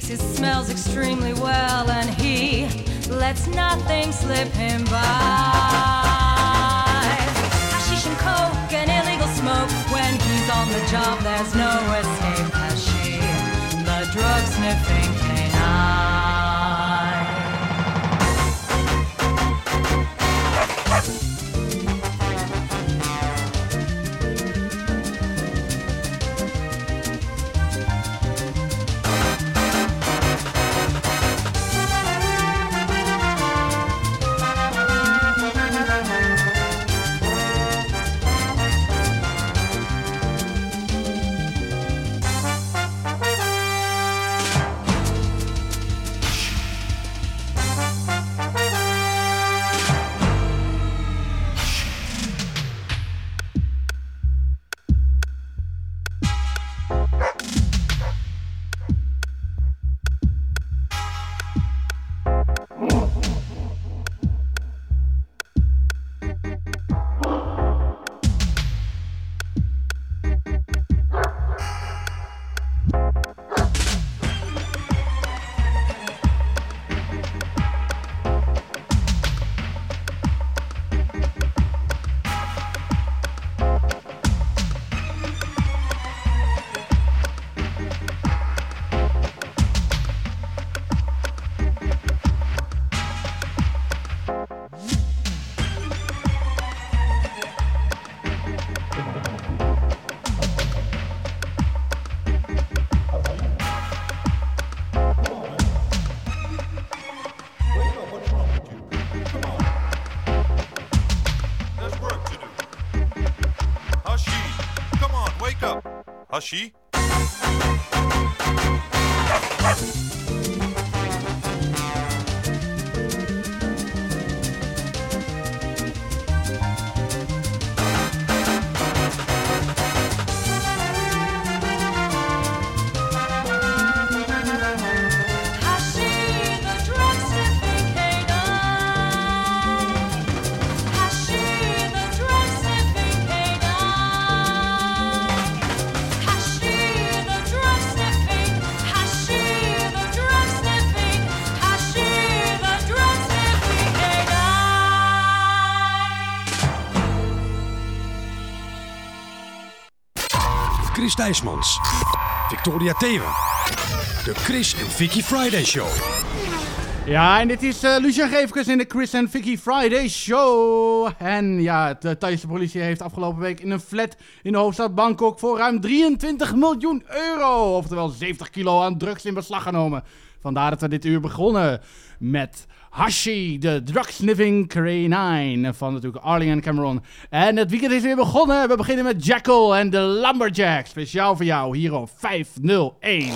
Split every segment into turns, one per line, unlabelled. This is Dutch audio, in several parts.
seeks his smells extremely well, and he lets nothing slip him by. Hashish and coke and illegal smoke. When he's on the job, there's no escape. Hashish, the drug sniffing
Hashi?
Chris. Victoria Thewe. De Chris en Vicky Friday Show.
Ja, en dit is Lucian Geefkes in de Chris en Vicky Friday Show. En ja, de Thaise politie heeft afgelopen week in een flat in de hoofdstad Bangkok voor ruim 23 miljoen euro, oftewel 70 kilo aan drugs in beslag genomen. Vandaar dat we dit uur begonnen met Hashi, de drugsniffing K9 van natuurlijk Arling en Cameron. En het weekend is weer begonnen. We beginnen met Jackal en de Lumberjack. Speciaal voor jou hier op 501.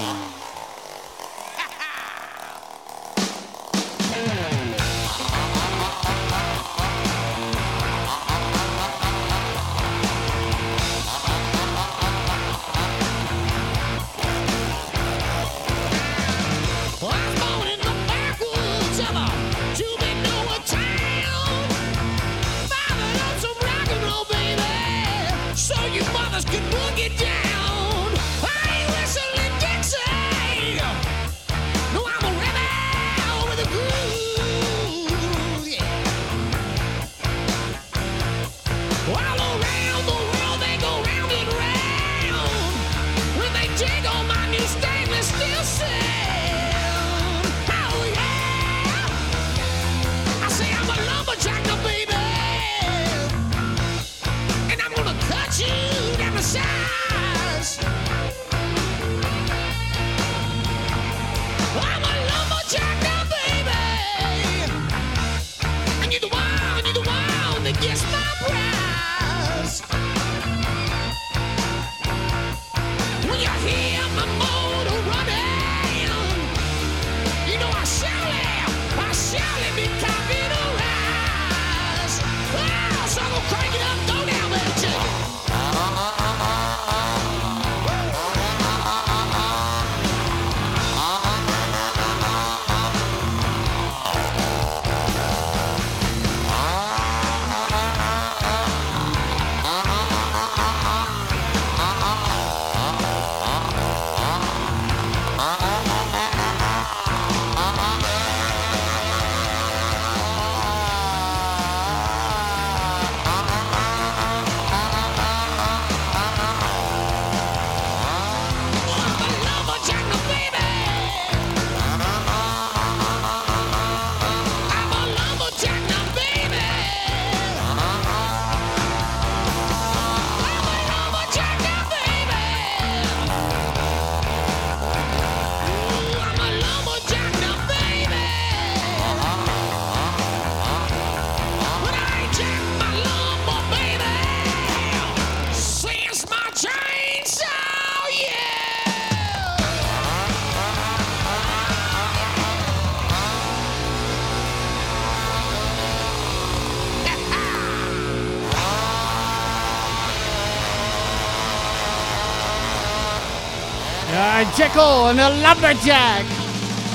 En de Lumberjack.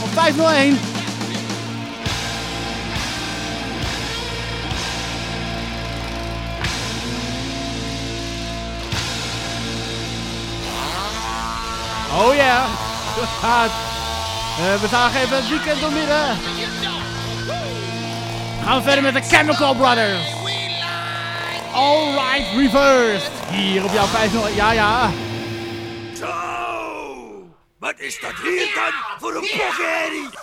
Op 501. Oh ja. Uh, we zagen even het weekend door midden. Gaan we verder met de Chemical Brothers. Alright, reversed. Hier op jouw 501. Ja, ja.
Hier dan voor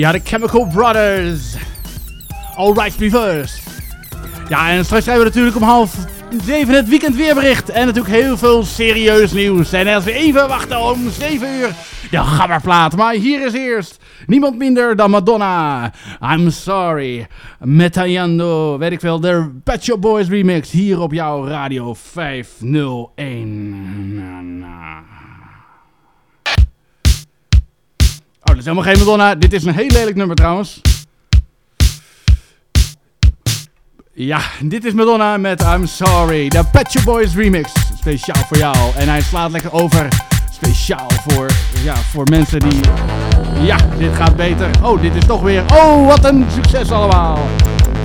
Ja, de Chemical Brothers. All rights reversed. Ja, en straks krijgen we natuurlijk om half zeven het weekend weerbericht. En natuurlijk heel veel serieus nieuws. En als we even wachten om 7 uur de gabberplaat. Maar hier is eerst niemand minder dan Madonna. I'm sorry. Metayando, weet ik veel, de Pet Shop Boys remix. Hier op jouw radio 501. Is helemaal geen Madonna. Dit is een heel lelijk nummer trouwens. Ja, dit is Madonna met I'm Sorry. De Pet Boys remix. Speciaal voor jou. En hij slaat lekker over. Speciaal voor, ja, voor mensen die... Ja, dit gaat beter. Oh, dit is toch weer... Oh, wat een succes allemaal.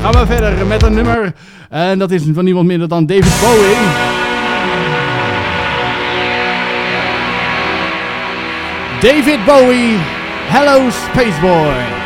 Gaan we verder met een nummer. En dat is van niemand minder dan David Bowie. David Bowie. Hello,
Space Boy!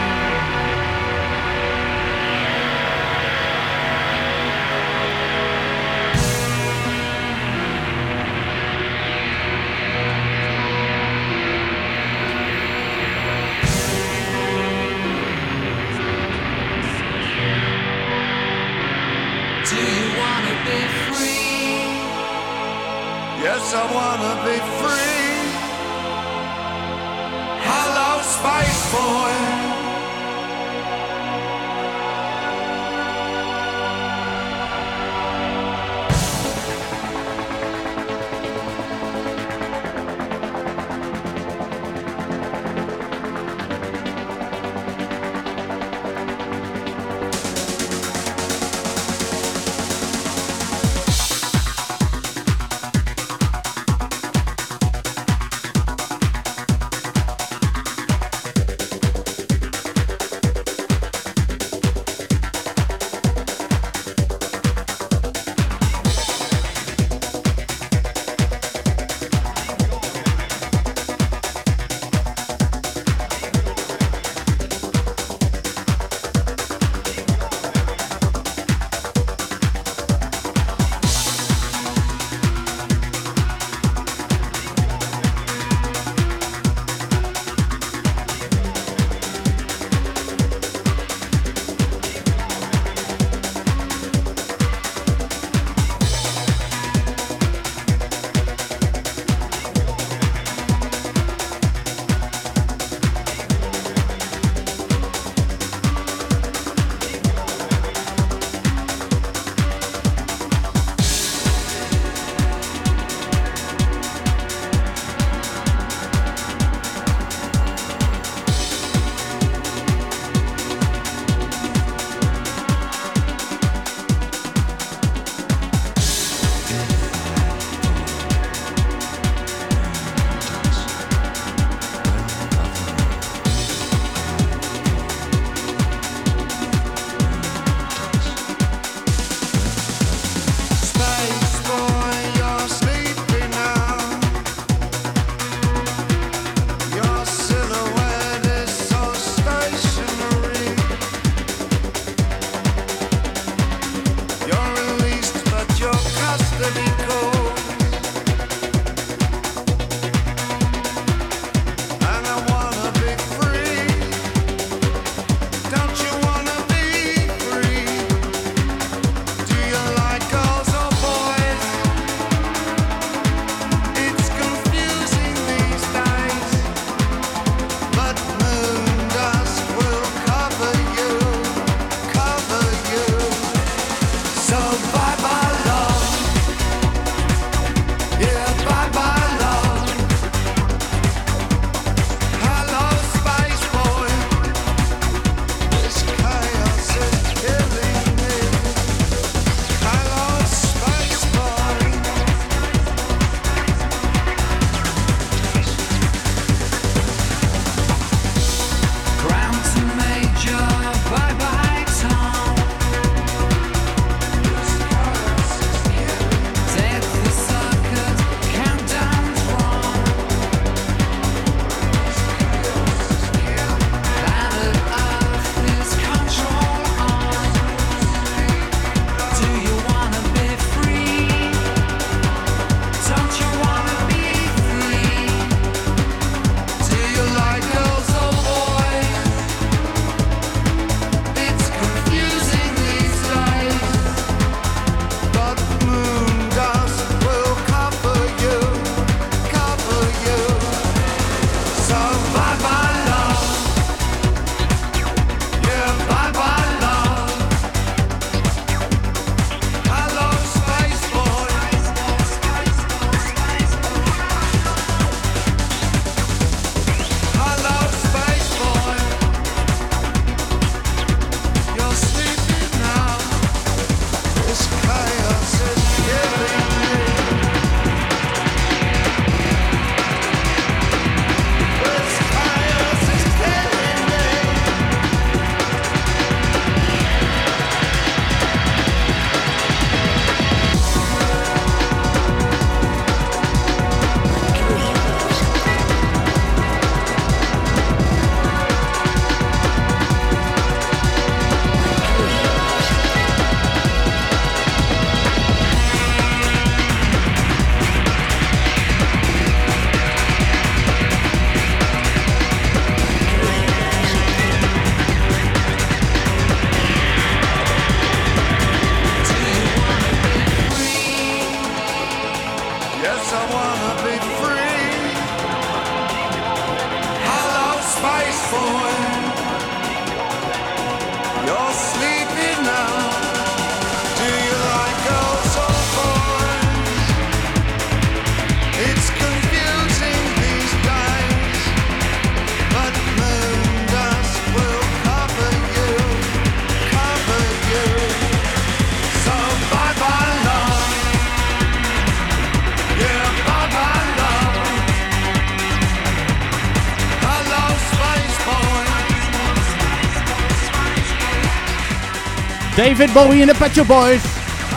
David Bowie en de Pet Shop Boys.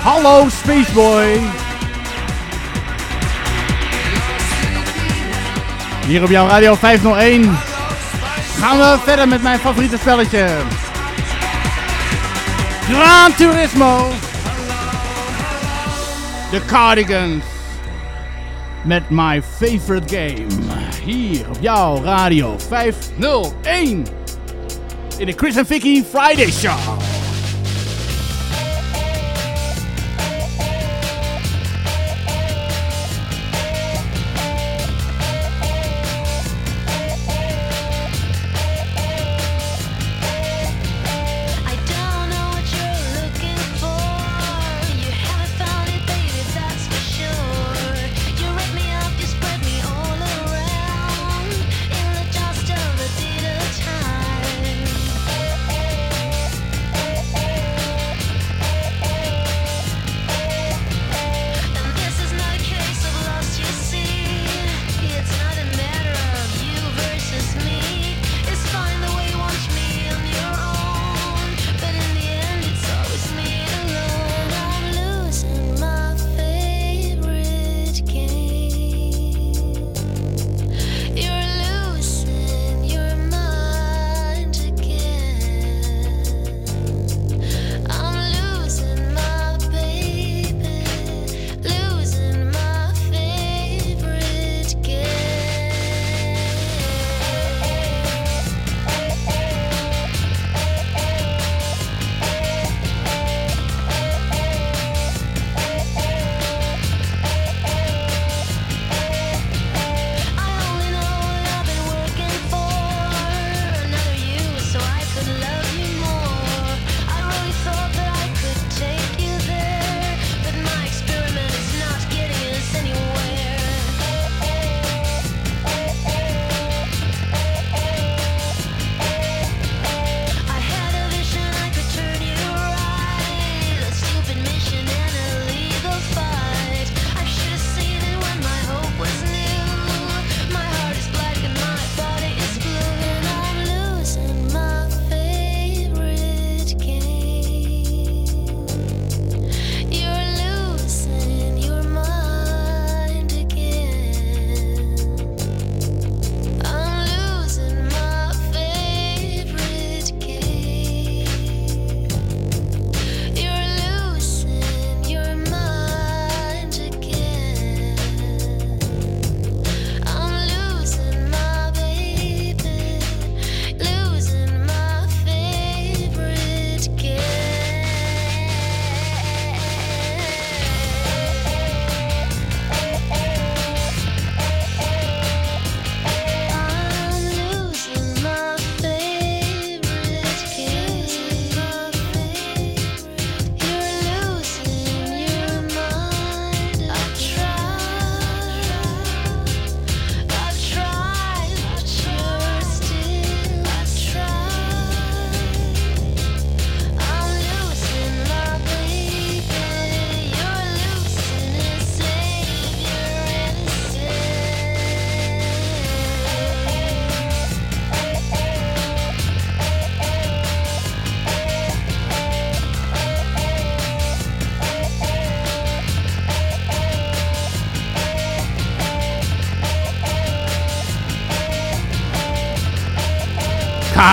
Hallo Spaceboy. Hier op jouw radio 501 gaan we verder met mijn favoriete spelletje. Gran Turismo. De Cardigans. Met my favorite game. Hier op jouw radio 501. In de Chris en Vicky Friday Show.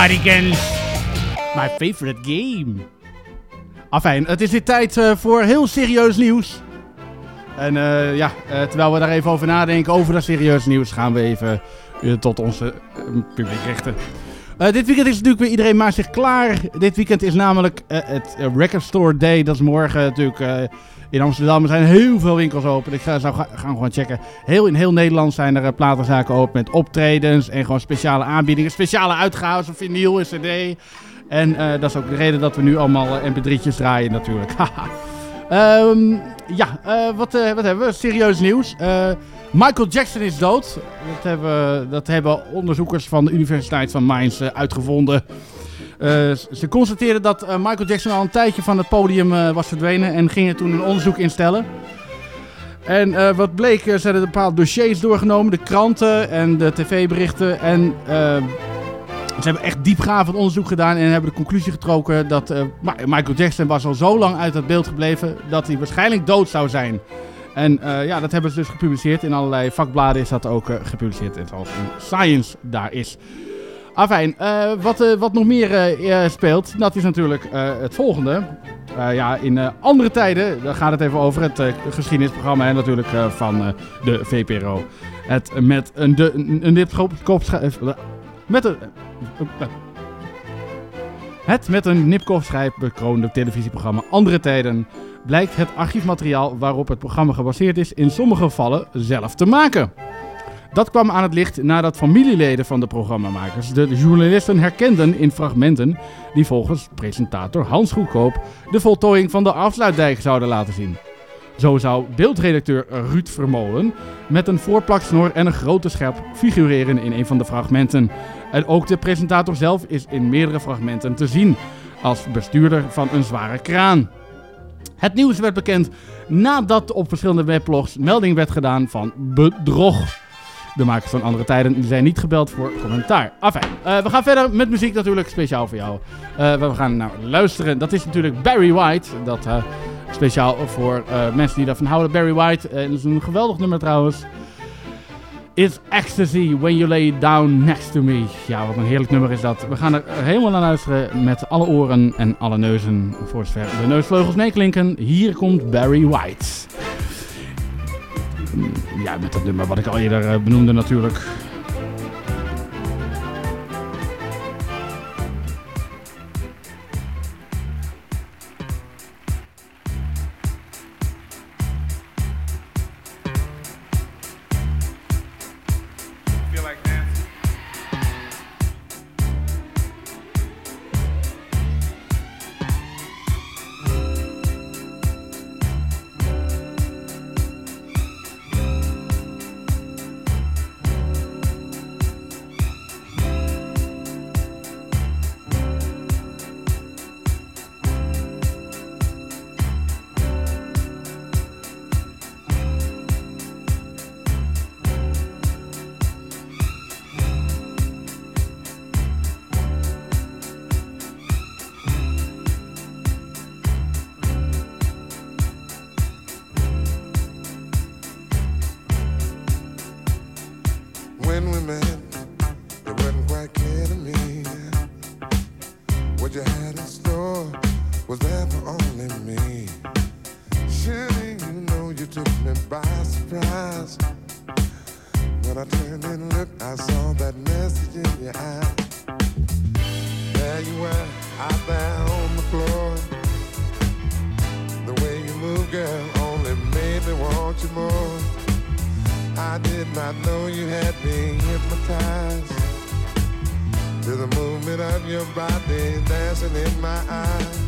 My favorite game.
Afijn, het is weer tijd eh, voor heel serieus nieuws. En eh, ja, eh, terwijl we daar even over nadenken, over dat serieus nieuws, gaan we even tot onze publiek richten. dit weekend is natuurlijk weer iedereen maar zich klaar. Dit weekend is namelijk het Record Store Day. Dat is morgen natuurlijk
in Amsterdam zijn heel veel winkels open. Ik zou ga, gaan gewoon checken. Heel, in heel Nederland zijn er eh, platenzaken open met optredens en gewoon speciale aanbiedingen. Speciale uitgaven van vinyl en cd. En eh, dat is ook de reden dat we nu allemaal eh, mp3'tjes draaien natuurlijk. Ehm, ja, wat, wat hebben we? Serieus nieuws. Michael Jackson is dood. Dat hebben, dat hebben onderzoekers van de Universiteit van Mainz uitgevonden. Eh, ze constateerden dat eh, Michael Jackson al een tijdje van het podium eh, was verdwenen en gingen toen een onderzoek instellen. En wat bleek, ze hadden bepaalde dossiers doorgenomen, de kranten en de tv-berichten. En ze hebben echt diepgravend onderzoek gedaan en hebben de conclusie getrokken dat Michael Jackson was al zo lang uit het beeld gebleven dat hij waarschijnlijk dood zou zijn. En ja, dat hebben ze dus gepubliceerd. In allerlei vakbladen is dat ook gepubliceerd. En zoals Science daar is. Afijn, eh, wat, eh, wat nog meer eh, speelt, dat is natuurlijk het volgende. Ja, in andere tijden, daar gaat het even over het geschiedenisprogramma hè, natuurlijk van de VPRO. Het met een, de, een, nipkoopschijf... Met een... het met een nipkoopschijf bekroonde televisieprogramma Andere Tijden blijkt het archiefmateriaal waarop het programma gebaseerd is in sommige gevallen zelf te maken. Dat kwam aan het licht nadat familieleden van de programmamakers de journalisten herkenden in fragmenten die volgens presentator Hans Goedkoop de voltooiing van de afsluitdijk zouden laten zien. Zo zou beeldredacteur Ruud Vermolen met een voorplaksnor en een grote schep figureren in een van de fragmenten. En ook de presentator zelf is in meerdere fragmenten te zien als bestuurder van een zware kraan. Het nieuws werd bekend nadat op verschillende weblogs melding werd gedaan van bedrog. De makers van andere tijden zijn niet gebeld voor commentaar. Enfin, eh, we gaan verder met muziek natuurlijk, speciaal voor jou. Eh, we gaan naar luisteren. Dat is natuurlijk Barry White. Dat eh, speciaal voor mensen die daarvan houden. Barry White, dat is een geweldig nummer trouwens. It's Ecstasy When You Lay Down Next to Me. Ja, wat een heerlijk nummer is dat. We gaan er helemaal naar luisteren met alle oren en alle neuzen. Voor zover de neusvleugels meeklinken. Hier komt Barry White. Ja, met dat nummer wat ik al eerder eh, benoemde natuurlijk.
Me by surprise. When I turned and looked, I saw that message in your eye. There you were, out there on the floor. The way you move, girl, only made me want you more. I did not know you had me hypnotized to the movement of your body dancing in my eyes.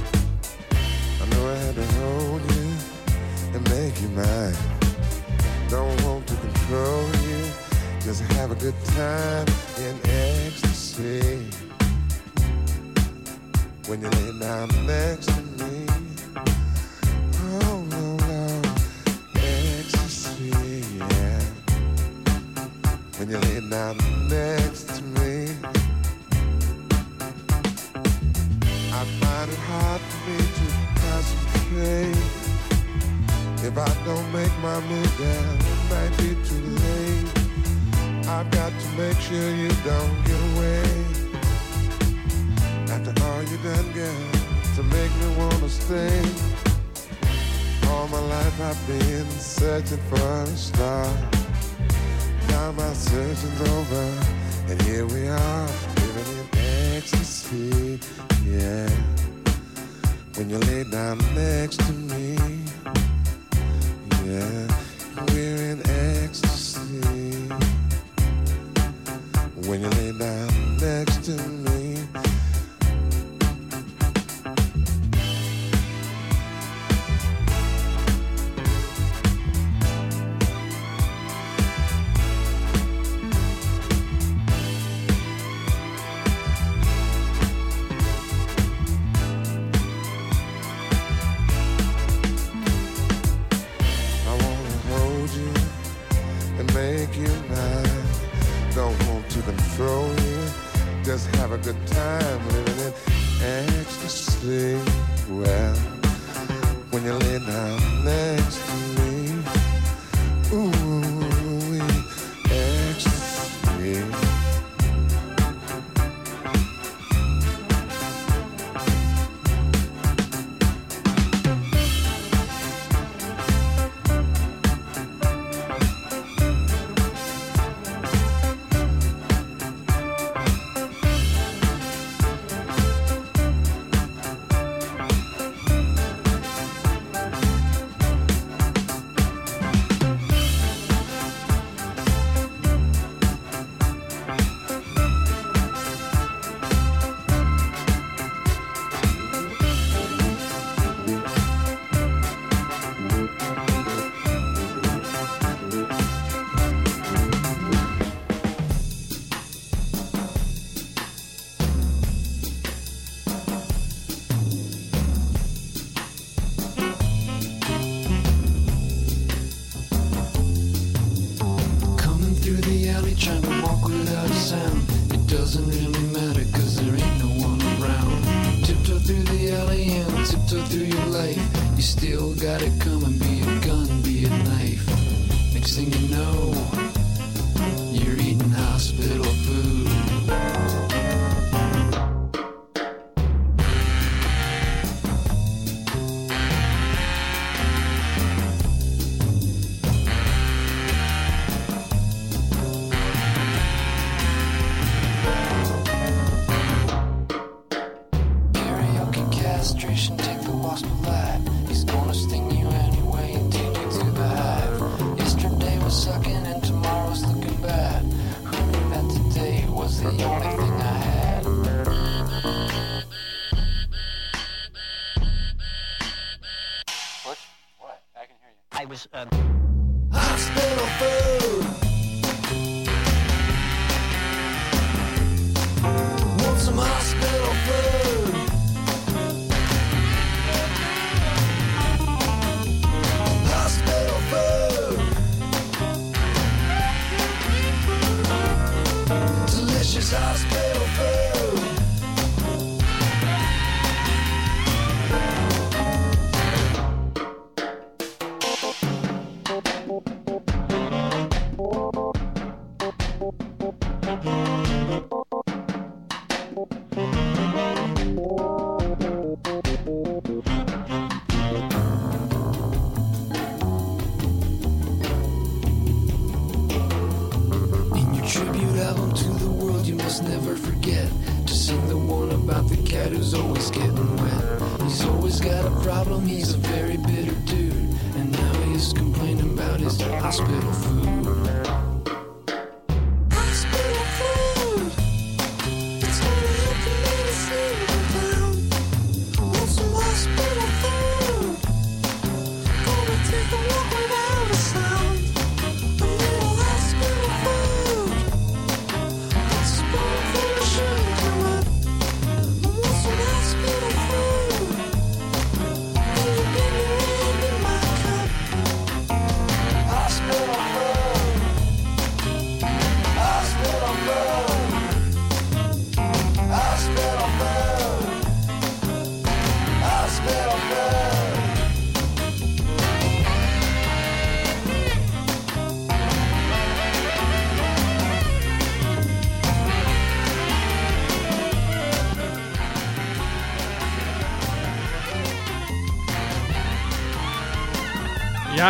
I know I had to hold you make you mine. Don't want to control you, just have a good time in ecstasy. When you lay down next to me, oh no, no, ecstasy, yeah when you lay down next to me. I find it hard for me to concentrate. If I don't make my move, then it might be too late. I've got to make sure you don't get away. After all you done, girl, to make me wanna stay. All my life I've been searching for a star. Now my searching's over, and here we are, living in ecstasy. Yeah, when you lay down next to me,
When you lay down next to me.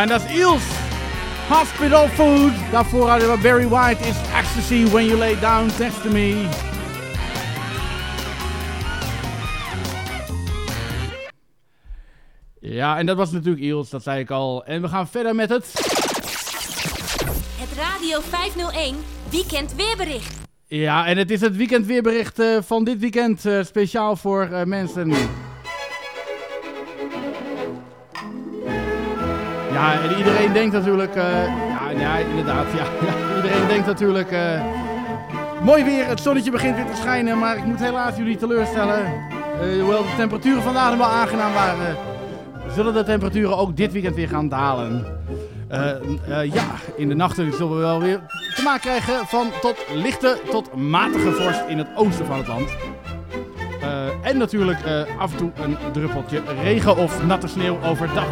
En dat is Eels. Hospital Food. Daarvoor hadden we Barry White is Ecstasy When You Lay Down Next To Me. Ja, en dat was natuurlijk Iels, dat zei ik al. En we gaan verder met het...
Het Radio 501 Weekend Weerbericht.
Ja, en het is het weekendweerbericht eh, van dit weekend. eh, speciaal voor eh, mensen... En iedereen denkt natuurlijk... eh, ja, inderdaad. Ja, iedereen denkt natuurlijk... eh, mooi weer, het zonnetje begint weer te schijnen. Maar ik moet helaas jullie teleurstellen. Eh, hoewel de temperaturen vandaag wel aangenaam waren... zullen de temperaturen ook dit weekend weer gaan dalen. Ja, in de nachten zullen we wel weer te maken krijgen van tot lichte tot matige vorst in het oosten van het land. En natuurlijk af en toe een druppeltje regen of natte sneeuw overdag.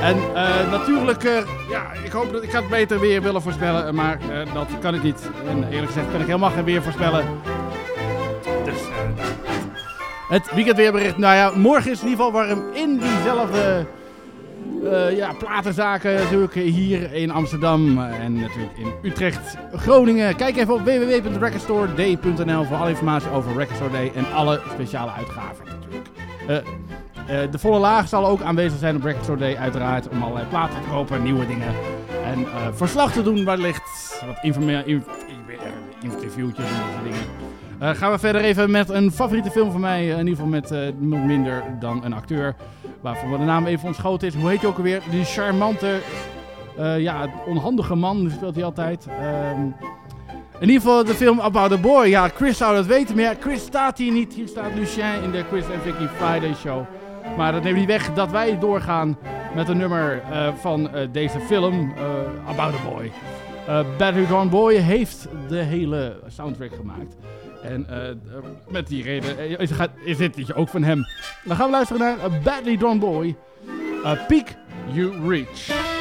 En eh, natuurlijk, eh, ja, ik hoop dat ik had beter weer willen voorspellen, maar eh, dat kan ik niet. En eerlijk gezegd kan ik helemaal geen weer voorspellen. Dus het weekendweerbericht, nou ja, morgen is in ieder geval warm in diezelfde ja, platenzaken natuurlijk hier in Amsterdam en natuurlijk in Utrecht, Groningen. Kijk even op www.recordstoreday.nl voor alle informatie over Record Store Day en alle speciale uitgaven natuurlijk. Eh, eh, de volle laag zal ook aanwezig zijn op Record Store Day uiteraard om allerlei platen te kopen, nieuwe dingen en eh, verslag te doen wellicht. Wat inf, interviewtjes en dat soort dingen. Eh, gaan we verder even met een favoriete film van mij. In ieder geval met eh, niemand minder dan een acteur. Waarvan de naam even ontschoten is. Hoe heet hij ook alweer? Die charmante, eh, ja, onhandige man speelt hij altijd. Ehm, in ieder geval de film About a Boy. Ja, Chris zou dat weten. Maar Chris staat hier niet. Hier staat Lucien in de Chris en Vicky Friday show. Maar dat neemt niet weg dat wij doorgaan met een nummer eh, van eh, deze film. eh, About a Boy. Battery Gone Boy heeft de hele soundtrack gemaakt. En met die reden is, is dit ook van hem. Dan gaan we luisteren naar Badly Drawn Boy. Peak
You Reach.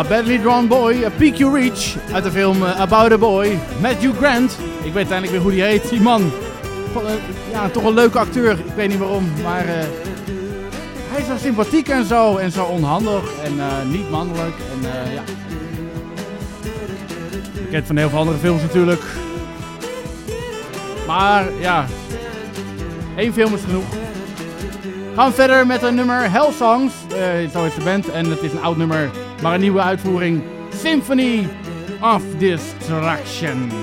Ja, Badly Drawn Boy, A Peak You Reach uit de film eh, About a Boy. Matthew Grant, ik weet uiteindelijk weer hoe die heet, die man. Eh, Ja, toch een leuke acteur, ik weet niet waarom, maar eh, hij is zo sympathiek en zo, en zo onhandig en niet mannelijk. En eh, ja, bekend van heel veel andere films natuurlijk. Maar ja, één film is genoeg. Gaan we verder met een nummer Hell Songs. Zo is de band en het is een oud nummer, maar een nieuwe uitvoering. Symphony of Destruction.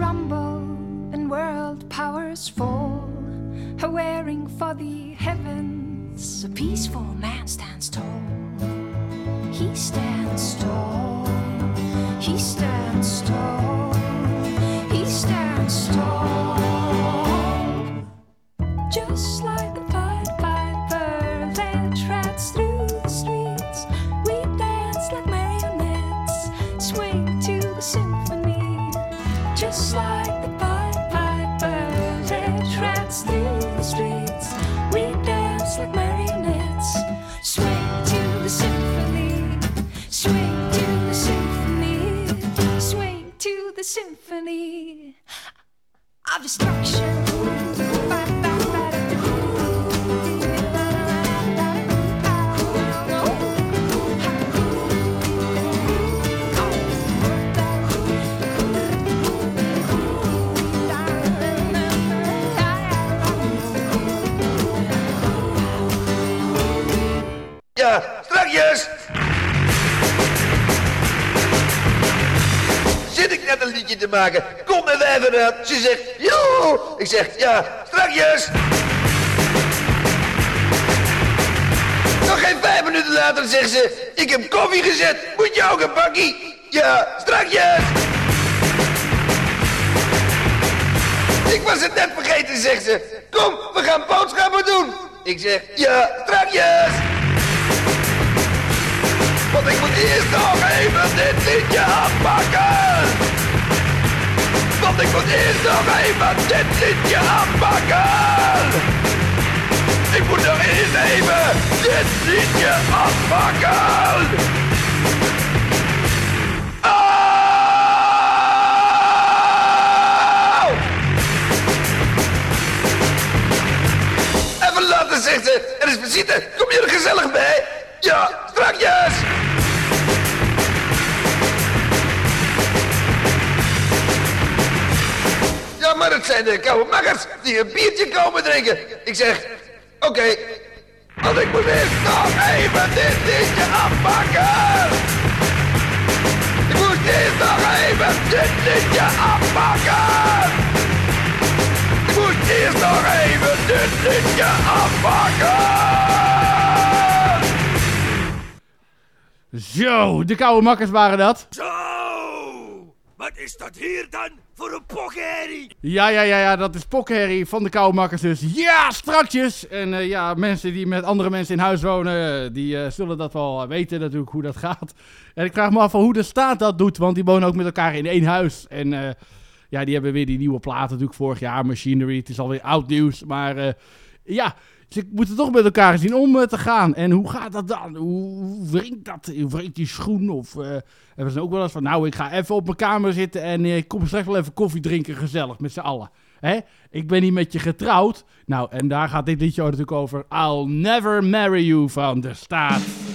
Rumble and world powers fall. A Wearing for the heavens, a peaceful man stands tall. He stands tall. He stands destruction.
Te maken? Kom er even uit. Ze zegt, joe! Ik zeg, ja, strakjes! Nog geen vijf minuten later zegt ze, ik heb koffie gezet. Moet je ook een bakkie? Ja, strakjes! Ik was het net vergeten, zegt ze. Kom, we gaan boodschappen doen. Ik zeg, ja, strakjes! Want ik moet eerst nog even dit liedje afpakken! Want ik moet eerst nog even dit liedje afpakken! Ik moet nog eerst even dit liedje afpakken! Au! Even laten, zegt ze. Er is visite. Kom je er gezellig bij? Ja, strakjes. Ja, maar het zijn de koude makkers die een biertje komen drinken. Ik zeg, oké. Want ik moet eerst nog even dit dingetje afpakken. Ik moet eerst nog even dit dingetje afpakken. Ik moet eerst nog even dit dingetje afpakken.
Zo, de koude makkers waren dat.
Zo! Wat is dat hier dan voor een?
Ja, ja, ja, ja, dat is Pokherrie van de koude makkers dus. Ja, strakjes! En eh, ja, mensen die met andere mensen in huis wonen, die eh, zullen dat wel weten natuurlijk hoe dat gaat. En ik vraag me af hoe de staat dat doet, want die wonen ook met elkaar in één huis. En eh, ja, die hebben weer die nieuwe platen natuurlijk vorig jaar, Machinery. Het is alweer oud nieuws, maar ja... Ze moeten toch met elkaar zien om eh, te gaan. En hoe gaat dat dan? Hoe wringt dat? Hoe wringt die schoen? Of eh hebben ze ook wel eens van... Nou, ik ga even op mijn kamer zitten en eh, ik kom straks wel even koffie drinken gezellig met z'n allen. Hè? Ik ben niet met je getrouwd. Nou, en daar gaat dit liedje natuurlijk over. I'll never marry you van de staat.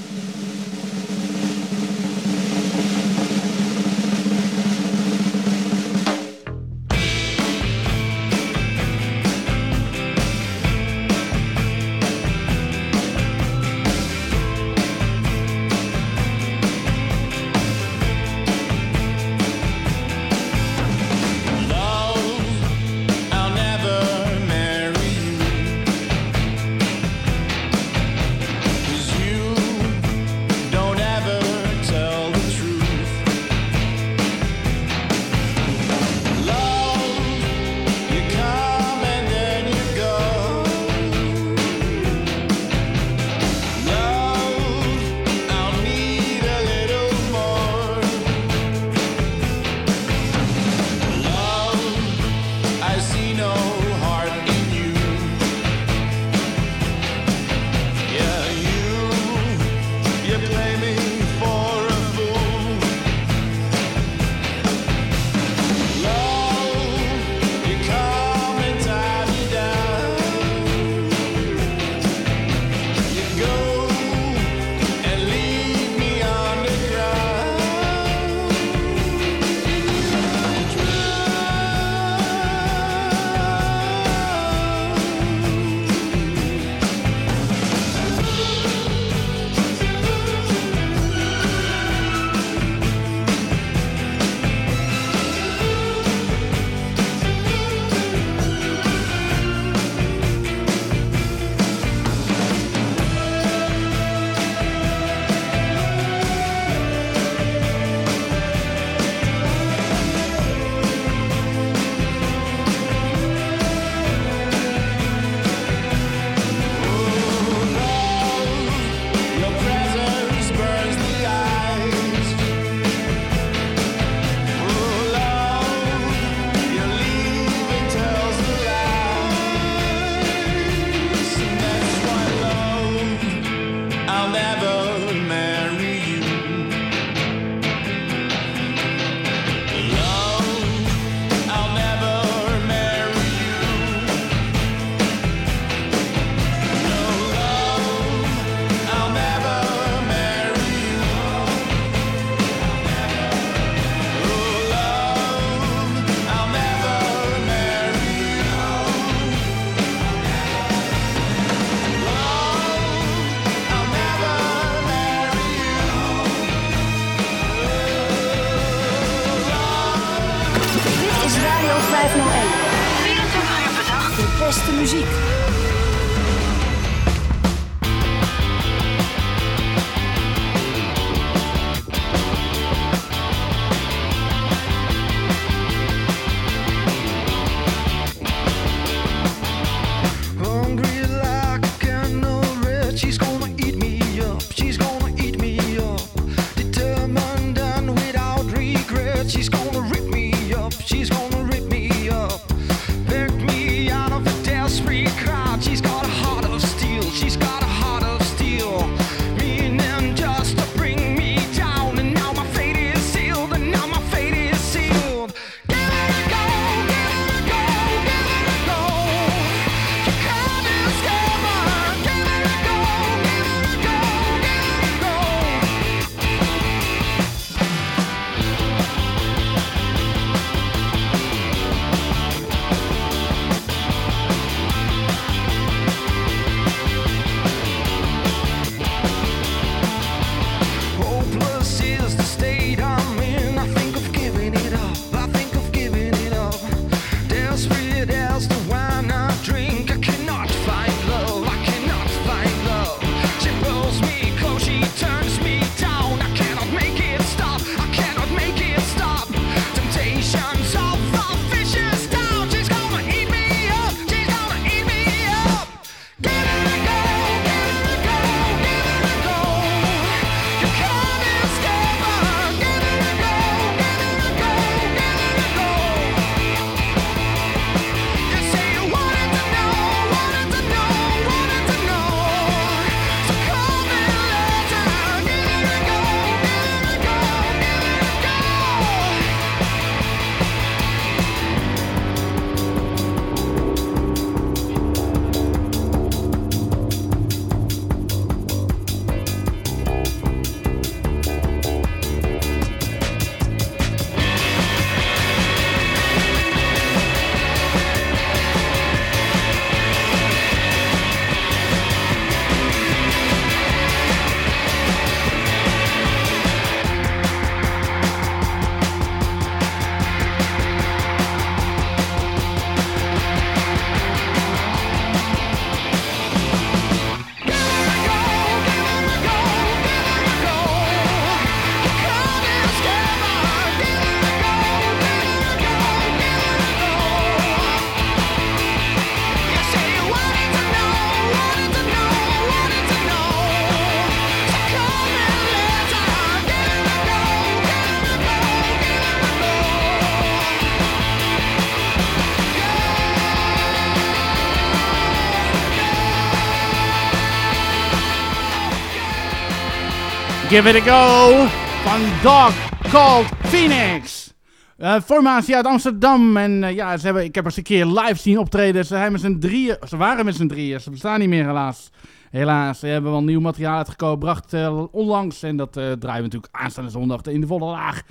Give it a go van Dog Called Phoenix. Eh, formatie uit Amsterdam. En eh, ja, ze hebben, ik heb eens een keer live zien optreden. Ze, ze waren met z'n drieën. Ze bestaan niet meer helaas. Helaas, ze hebben wel nieuw materiaal uitgebracht eh, onlangs. En dat draaien we natuurlijk aanstaande zondag in de volle laag.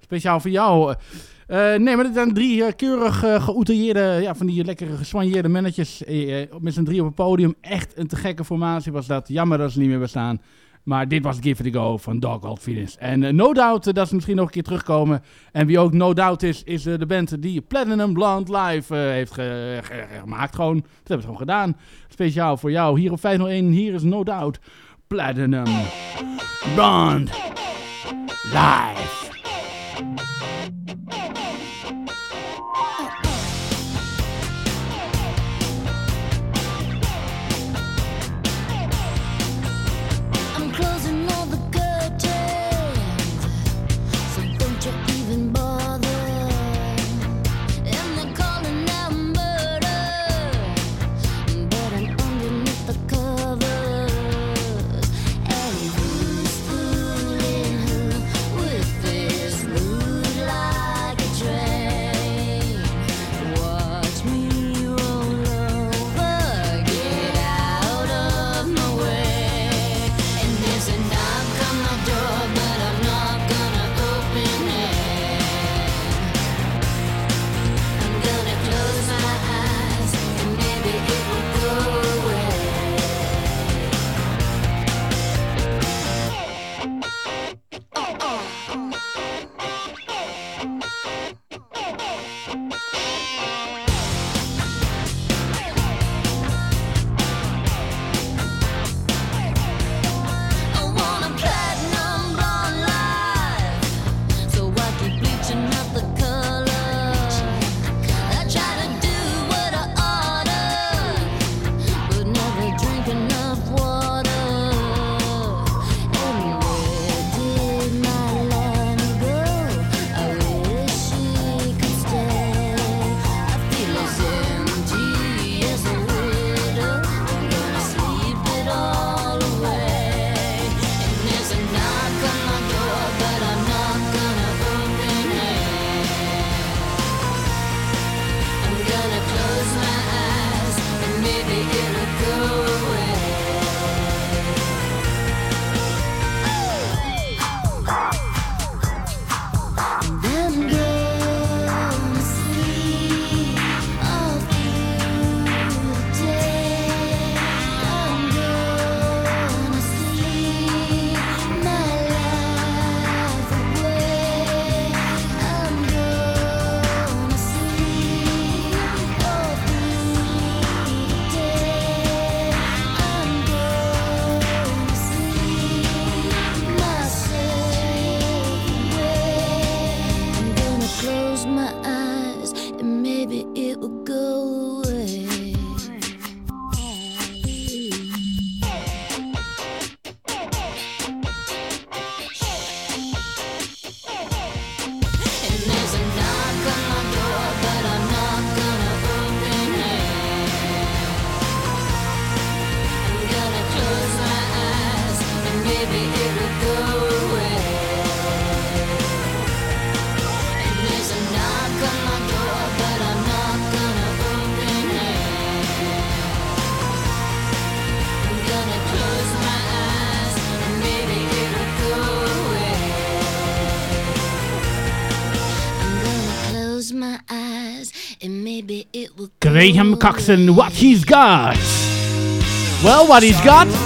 Speciaal voor jou. Nee, maar dit zijn drie keurig uh, geoutilleerde, ja, van die lekkere geswanjeerde mannetjes. met z'n drie op het podium. Echt een te gekke formatie was dat. Jammer dat ze niet meer bestaan. Maar dit was Give It A Go van Dog Old Venus. En eh, No Doubt eh, dat ze misschien nog een keer terugkomen. En wie ook No Doubt is, is eh, de band die Platinum Blonde Live heeft ge- ge- gemaakt. Gewoon, dat hebben ze gewoon gedaan. Speciaal voor jou. Hier op 501, hier is No Doubt. Platinum Blonde Live.
Go
Coxon, what he's got. Well, what he's got.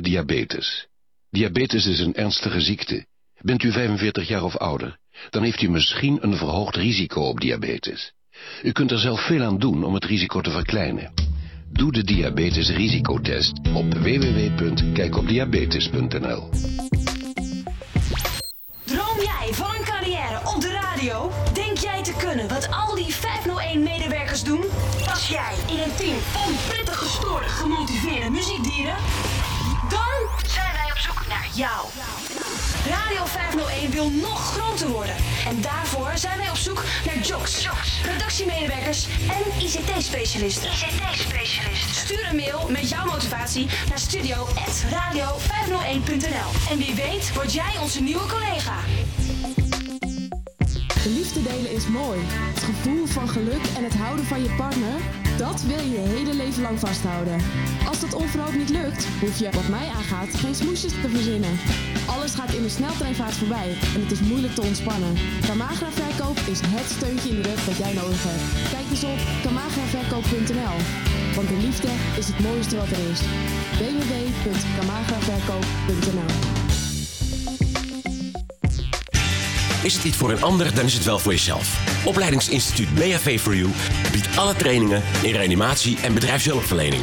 Diabetes. Diabetes is een ernstige ziekte. Bent u 45 jaar of ouder, dan heeft u misschien een verhoogd risico op diabetes. U kunt er zelf veel aan doen om het risico te verkleinen. Doe de diabetesrisicotest op www.kijkopdiabetes.nl
ICT-specialisten. ICT-specialisten. Stuur een mail met jouw motivatie naar studio.radio501.nl. En wie weet word jij onze nieuwe collega.
De liefde delen is mooi. Het gevoel van geluk en het houden van je partner, dat wil je je hele leven lang vasthouden. Als dat onverhoopt niet lukt, hoef je, wat mij aangaat, geen smoesjes te verzinnen. Alles gaat in de sneltreinvaart voorbij en het is moeilijk te ontspannen. Camagra Verkoop is het steuntje in de rug dat jij nodig hebt. Op camagraverkoop.nl, want de liefde is het mooiste wat er is. www.camagraverkoop.nl
Is het niet voor een ander, dan is het wel voor jezelf. Opleidingsinstituut BHV for You biedt alle trainingen in reanimatie en bedrijfshulpverlening.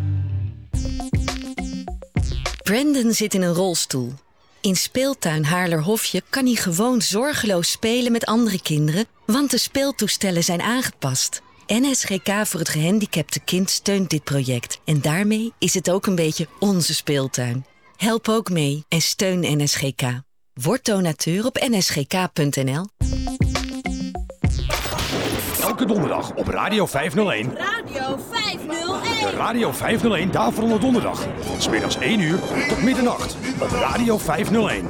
Brandon zit in een rolstoel. In speeltuin Haarlerhofje kan hij gewoon zorgeloos spelen met andere kinderen, want de speeltoestellen zijn aangepast. NSGK voor het gehandicapte kind steunt dit project en daarmee is het ook een beetje onze speeltuin. Help ook mee en steun NSGK. Word donateur op nsgk.nl.
Elke donderdag op Radio 501.
Radio 501.
De Radio 501 Daverende Donderdag. Van smiddags 1 uur tot middernacht op Radio 501.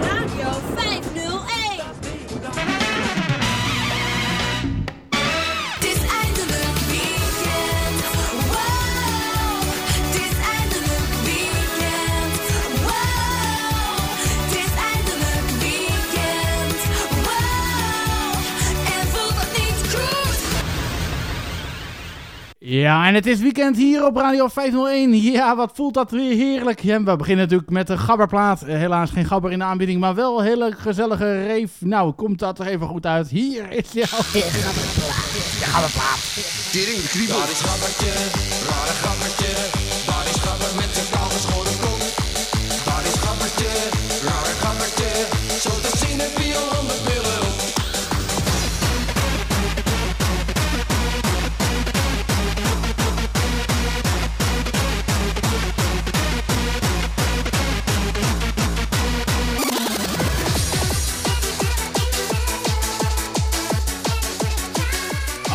Radio 501.
Ja, en het is weekend hier op Radio 501. Ja, wat voelt dat weer heerlijk. Ja, we beginnen natuurlijk met de gabberplaat. Eh, Helaas geen gabber in de aanbieding, maar wel een hele gezellige reef. Nou, komt dat er even goed uit. Hier is jouw gabberplaat. De gabberplaat.
Tering, de kriebel.
Waar is gabbertje? Rare gabbertje.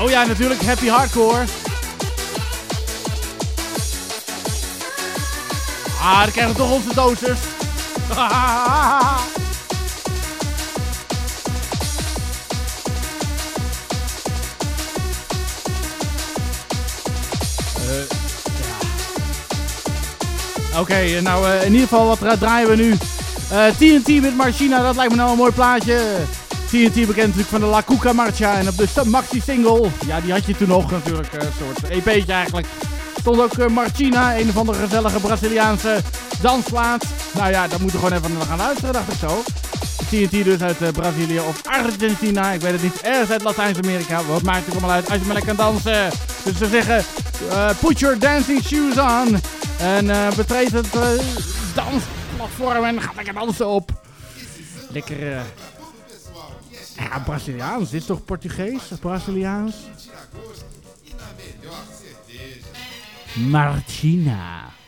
Oh ja, natuurlijk Happy Hardcore. Ah, dan krijgen we toch onze dozers. Eh. Oké, nou eh, in ieder geval, wat dra- draaien we nu? Eh, TNT met Marchina, dat lijkt me nou een mooi plaatje. TNT bekend natuurlijk van de La Cuca Marcha en op de Sub Maxi single. Ja, die had je toen nog natuurlijk, eh, een soort EP'tje eigenlijk. Stond ook eh, Marchina, een of andere gezellige Braziliaanse dansplaat. Nou ja, daar moeten we gewoon even naar gaan luisteren, dacht ik zo. TNT dus uit eh, Brazilië of Argentina, ik weet het niet, ergens uit Latijns-Amerika. Wat maakt het allemaal uit als je maar lekker kan dansen. Dus ze zeggen, eh, put your dancing shoes on. En eh betreed het eh, dansplatform en ga lekker dansen op. Lekker, eh, ja, Braziliaans. Dit is toch Portugees? Braziliaans? Martina.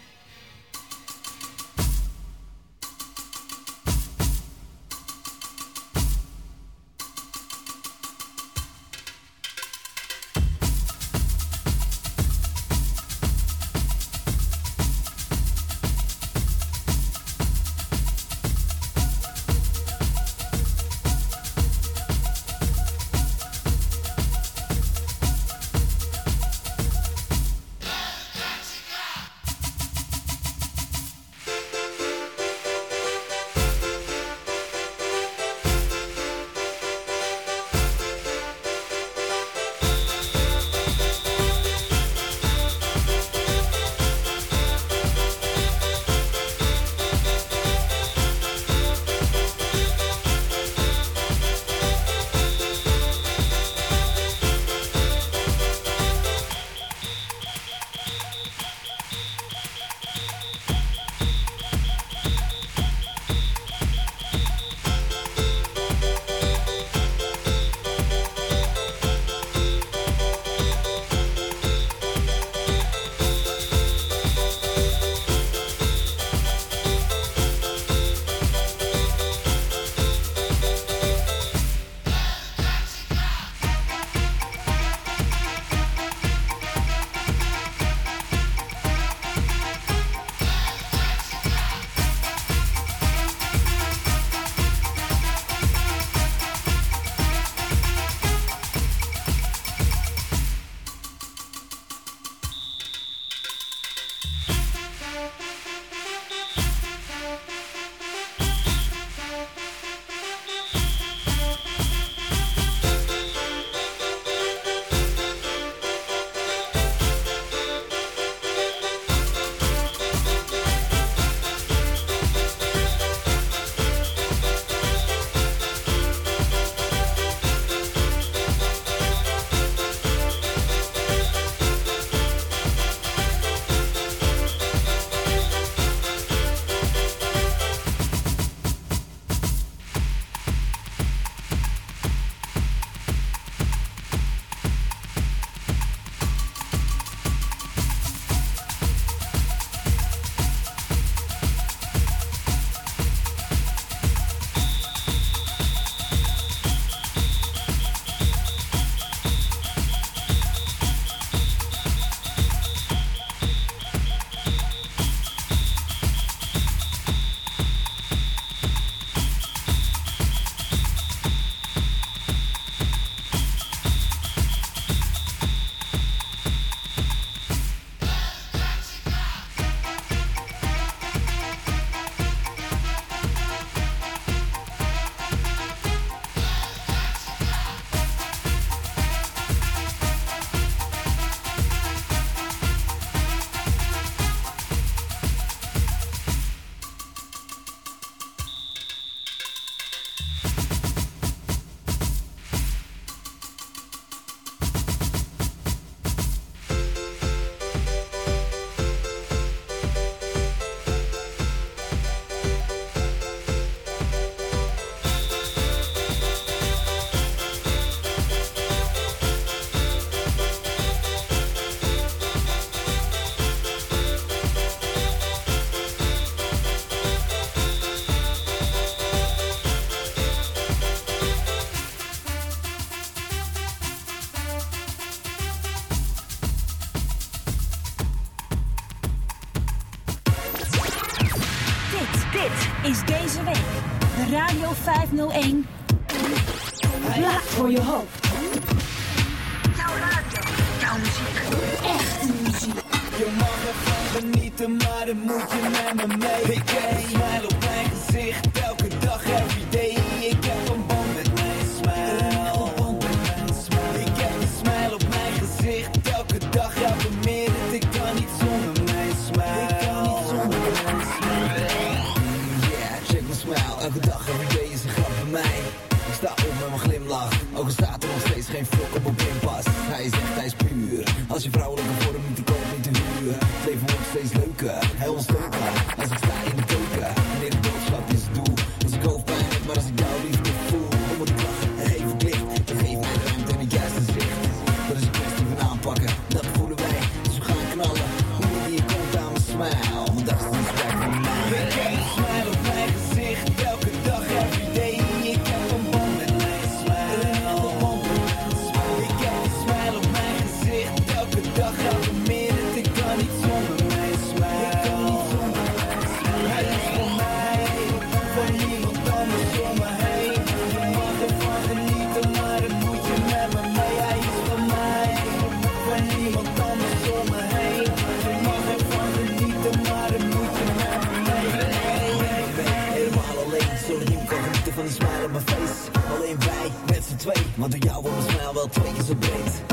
Is deze week de Radio 501 Laat voor je hoofd. Jouw radio, jouw muziek, echte muziek.
Je mag ervan genieten, maar dan moet je met me mee. Ik een smile op mijn gezicht, elke dag, everyday. Ik twee, want door jou wordt mijn wel twee keer zo breed.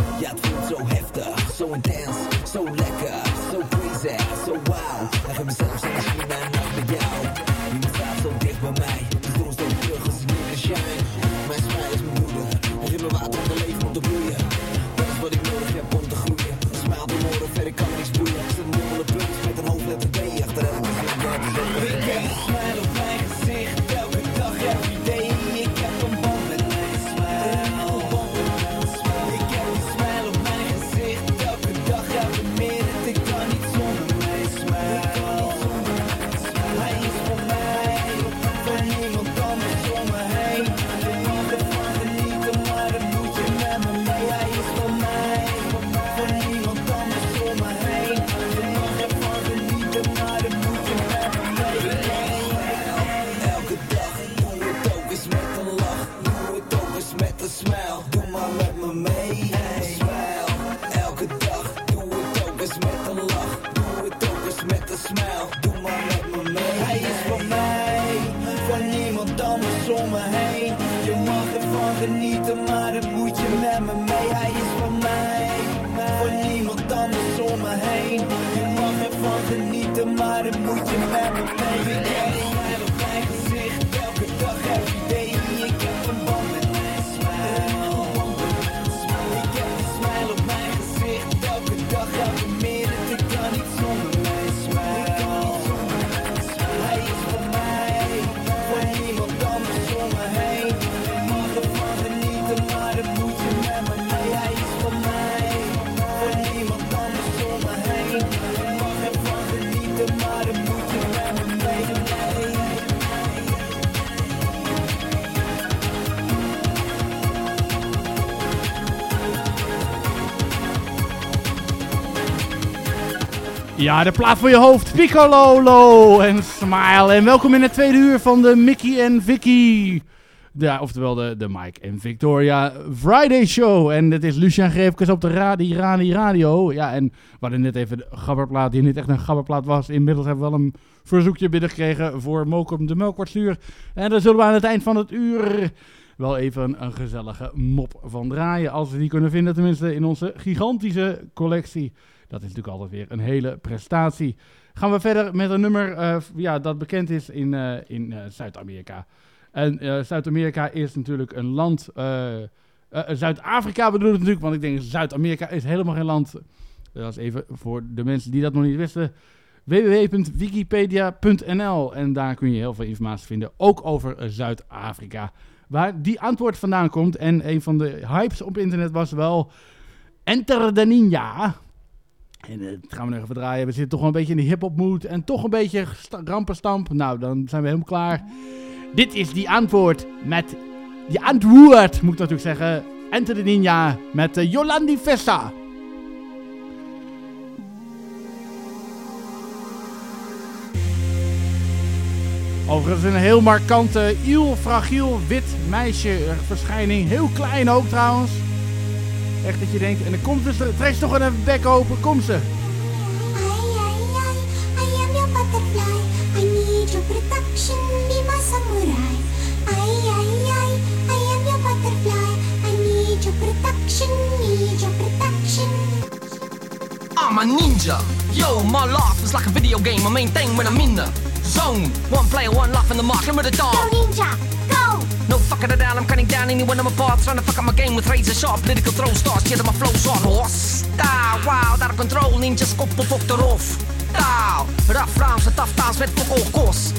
Ja,
de plaat voor je hoofd. Piccolo en Smile. En welkom in het tweede uur van de Mickey en Vicky. Ja, oftewel de, de Mike en Victoria Friday Show. En het is Lucien Greefkes op de Radi Radi Radio. Ja, en we hadden net even de gabberplaat, die niet echt een gabberplaat was. Inmiddels hebben we wel een verzoekje binnengekregen voor Mokum de Melkwartstuur. En daar zullen we aan het eind van het uur wel even een gezellige mop van draaien. Als we die kunnen vinden, tenminste in onze gigantische collectie. Dat is natuurlijk altijd weer een hele prestatie. Gaan we verder met een nummer eh, ja, dat bekend is in, eh, in eh, Zuid-Amerika. En Zuid-Amerika is natuurlijk een land. Zuid-Afrika bedoel ik natuurlijk, want ik denk Zuid-Amerika is helemaal geen land. Dat is even voor de mensen die dat nog niet wisten. www.wikipedia.nl En daar kun je heel veel informatie vinden, ook over Zuid-Afrika. Waar die antwoord vandaan komt. En een van de hypes op internet was wel Enter the Ninja. En eh, dat gaan we nog even draaien. We zitten toch wel een beetje in de hip-hop mood. En toch een beetje sta- rampenstamp. Nou, dan zijn we helemaal klaar. Dit is die antwoord met. Die antwoord, moet ik natuurlijk zeggen. Enter the Ninja met eh, Yolandi Vessa. Overigens een heel markante, iel, fragiel, wit meisje eh, verschijning. Heel klein ook trouwens. Echt dat je denkt, en dan komt ze, trek ze toch een bek open, kom ze.
I'm a ninja. Yo, my life is like a video game. My main thing when I'm in the zone. One player, one life in the mark. Remember the dawn.
Go ninja!
No fucking it down, I'm cutting down anyone I'm apart. Trying to fuck up my game with razor sharp political throw stars. Killing my flows on horse. Style, wild, out of control. Ninjas koppel fuck eraf. Taal, rough rounds en tough times met fuck all course.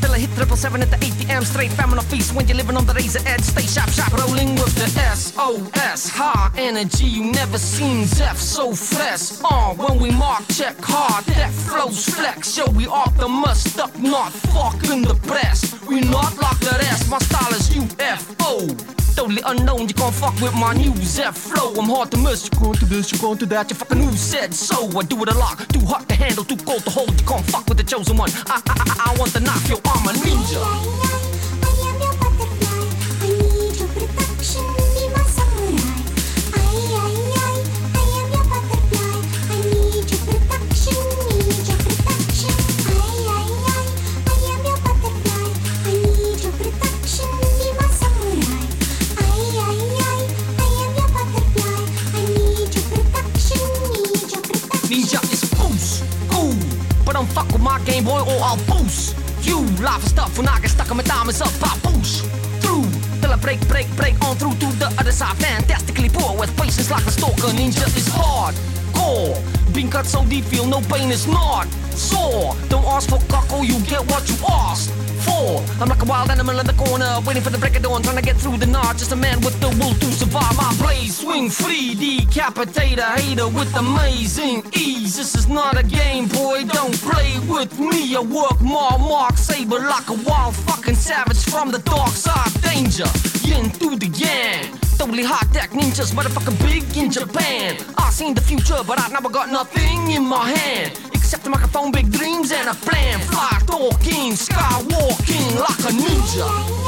Till I hit triple seven at the ATM. Straight famine feast when you're living on the razor edge. Stay sharp, sharp, rolling with the SOS. High energy, you never seen Zeph so fresh. Uh, when we mark, check hard, that flows flex. Yo, we optimist up, not fucking the press. We not like the rest, my style is UFO. Totally unknown, you can't fuck with my new Zeph flow. I'm hard to miss, you can't do this, you can't do that. You fucking who said so? I do it a lot, too hot to handle, too cold to hold. You can't fuck with the chosen one. I, I, I, I want to knock your arm a ninja. Fuck with my Game Boy or I'll boost. You live and stuff when I get stuck on my diamonds up, I boost. Through, till I break, break, break on through to the other side. Fantastically poor with patience like a stalker. Ninja is hard, core. Being cut so deep, feel no pain is not sore. Don't ask for cockle, you get what you asked for. I'm like a wild animal in the corner, waiting for the break of dawn, trying to get through the night. Just a man with the will to survive. My blaze swing free, decapitate a hater with amazing ease. This is not a game, boy. Don't play with me. I work more, mark saber like a wild fucking savage from the dark side. Danger, yin through the yang. Totally high deck ninjas, motherfucking big in Japan. I seen the future, but I never got nothing in my hand. Except a microphone, big dreams, and a plan. Fly talking, skywalking like a ninja.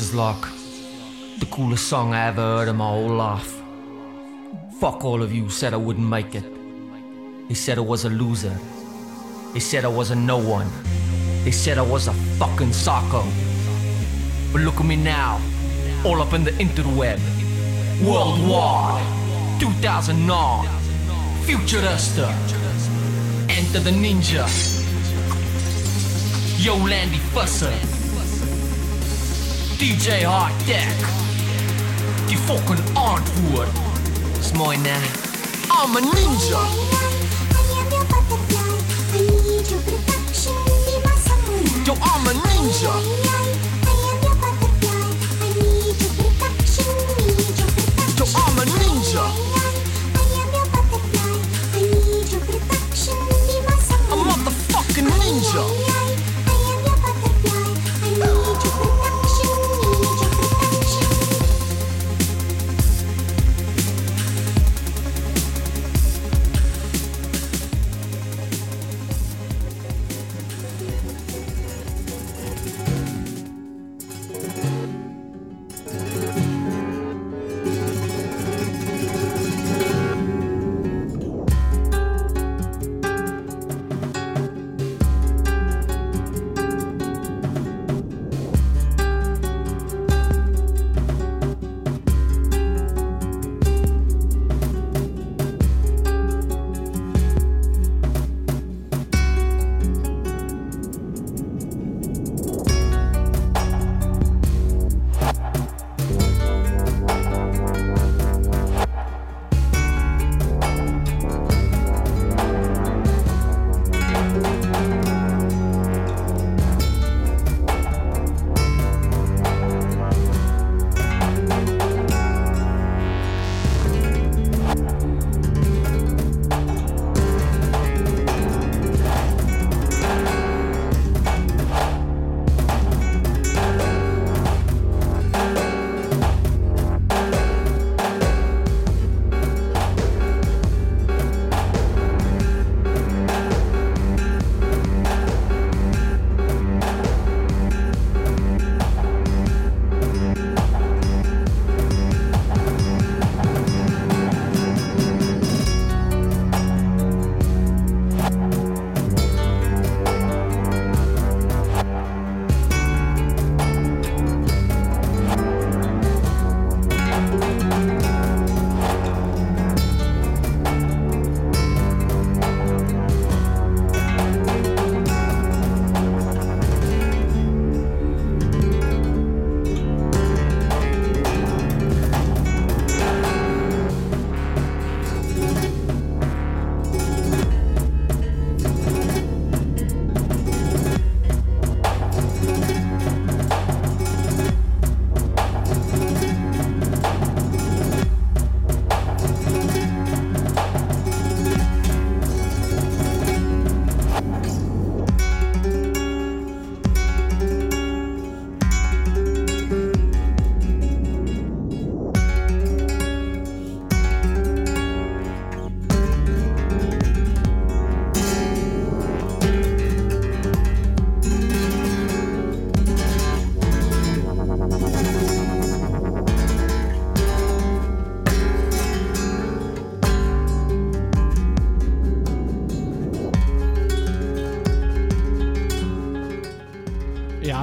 This is like the coolest song I ever heard in my whole life. Fuck all of you said I wouldn't make it. They said I was a loser. They said I was a no one. They said I was a fucking psycho. But look at me now, all up in the interweb. Worldwide, 2009, Futurista. Enter the ninja. Yo, Landy Fusser. DJ Hard Deck. Die fucking antwoord. Is mooi, ne? I'm a ninja. Yo, I'm a ninja. Yo, I'm a ninja.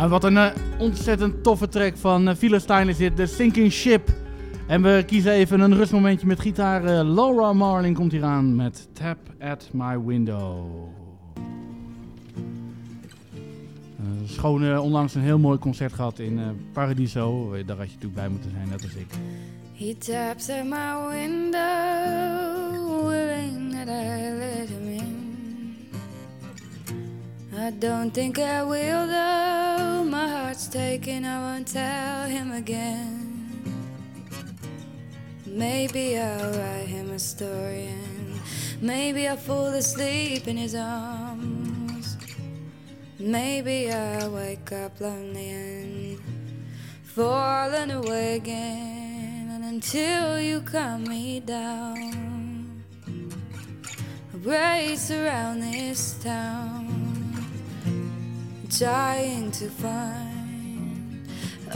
Nou, wat een eh, ontzettend toffe track van uh, Philistine is dit, The Sinking Ship. En we kiezen even een rustmomentje met gitaar. Eh, Laura Marling komt hier aan met Tap at My Window. Schoon onlangs een heel mooi concert gehad in Paradiso. Daar had je natuurlijk bij moeten zijn, net als ik.
He taps at my window, willing that I let him in. I don't think I will though, my taken, I won't tell him again. Maybe I'll write him a story and maybe I'll fall asleep in his arms. Maybe I'll wake up lonely and falling away again. And until you calm me down, I race around this town, trying to find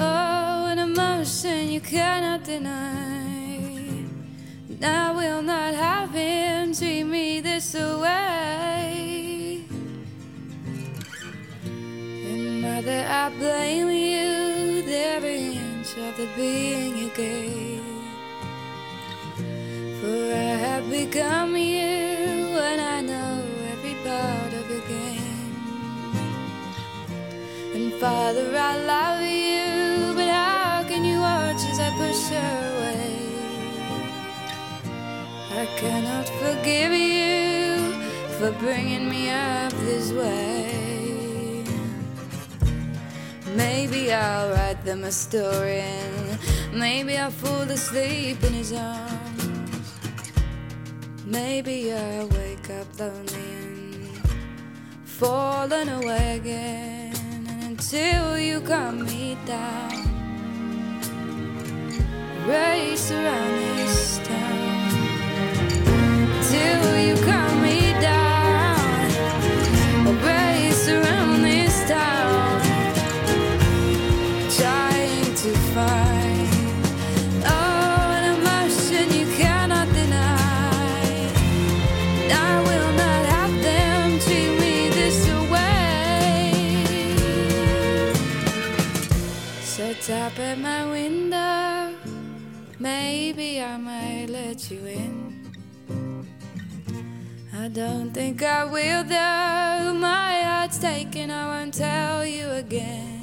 oh an emotion you cannot deny. I will not have him treat me this way. And mother, I blame you every inch of the being you gave. For I have become you, and I know every part of your game. And Father, I love you, her away? I cannot forgive you for bringing me up this way. Maybe I'll write them a story and maybe I'll fall asleep in his arms. Maybe I'll wake up lonely and falling away again. And until you calm me down, race around this town till you me down. Race around this town, trying to find emotion you cannot deny. I will not have them treat me this way. So tap at my maybe I might let you in. I don't think I will though. My heart's taken, I won't tell you again.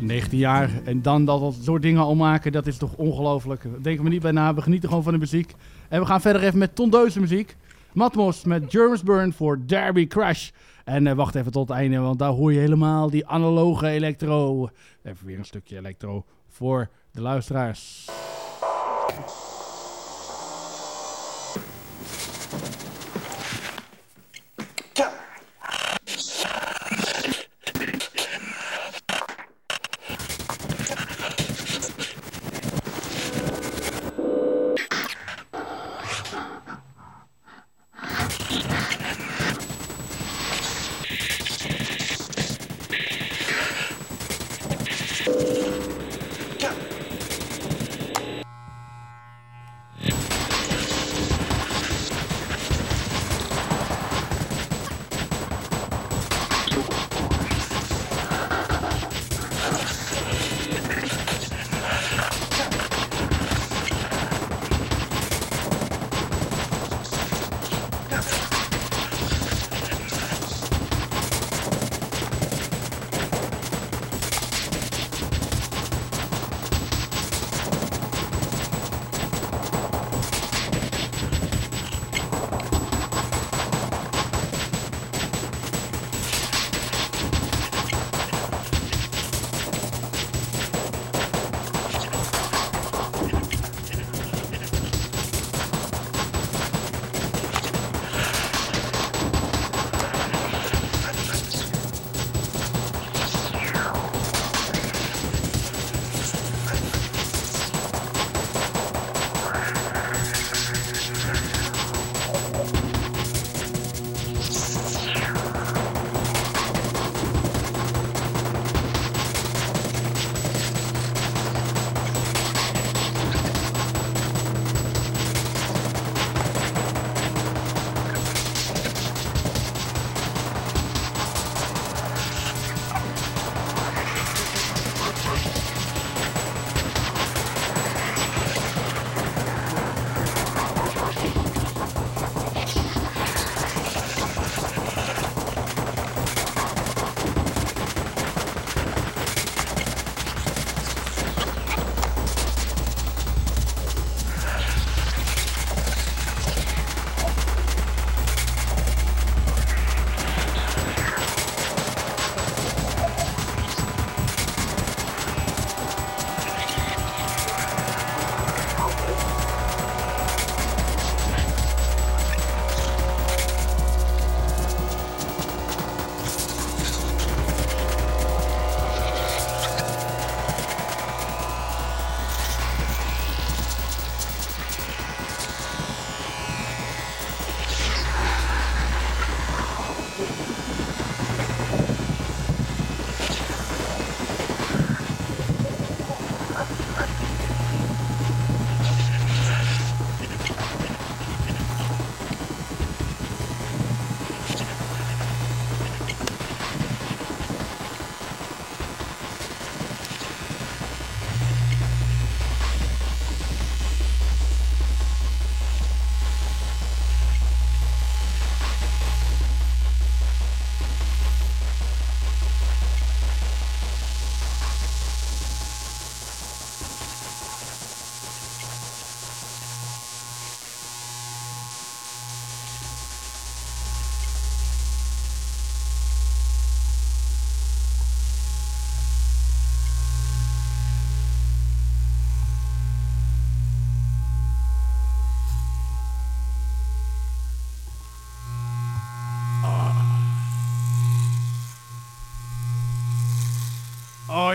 19 jaar en dan dat dat soort dingen al maken, dat is toch ongelooflijk. Denk maar niet bij na, we genieten gewoon van de muziek. En we gaan verder even met tondeuze muziek. Matmos met Germans Burn voor Derby Crash. En uh, wacht even tot het einde, want daar hoor je helemaal die analoge elektro. Even weer een stukje elektro voor de luisteraars.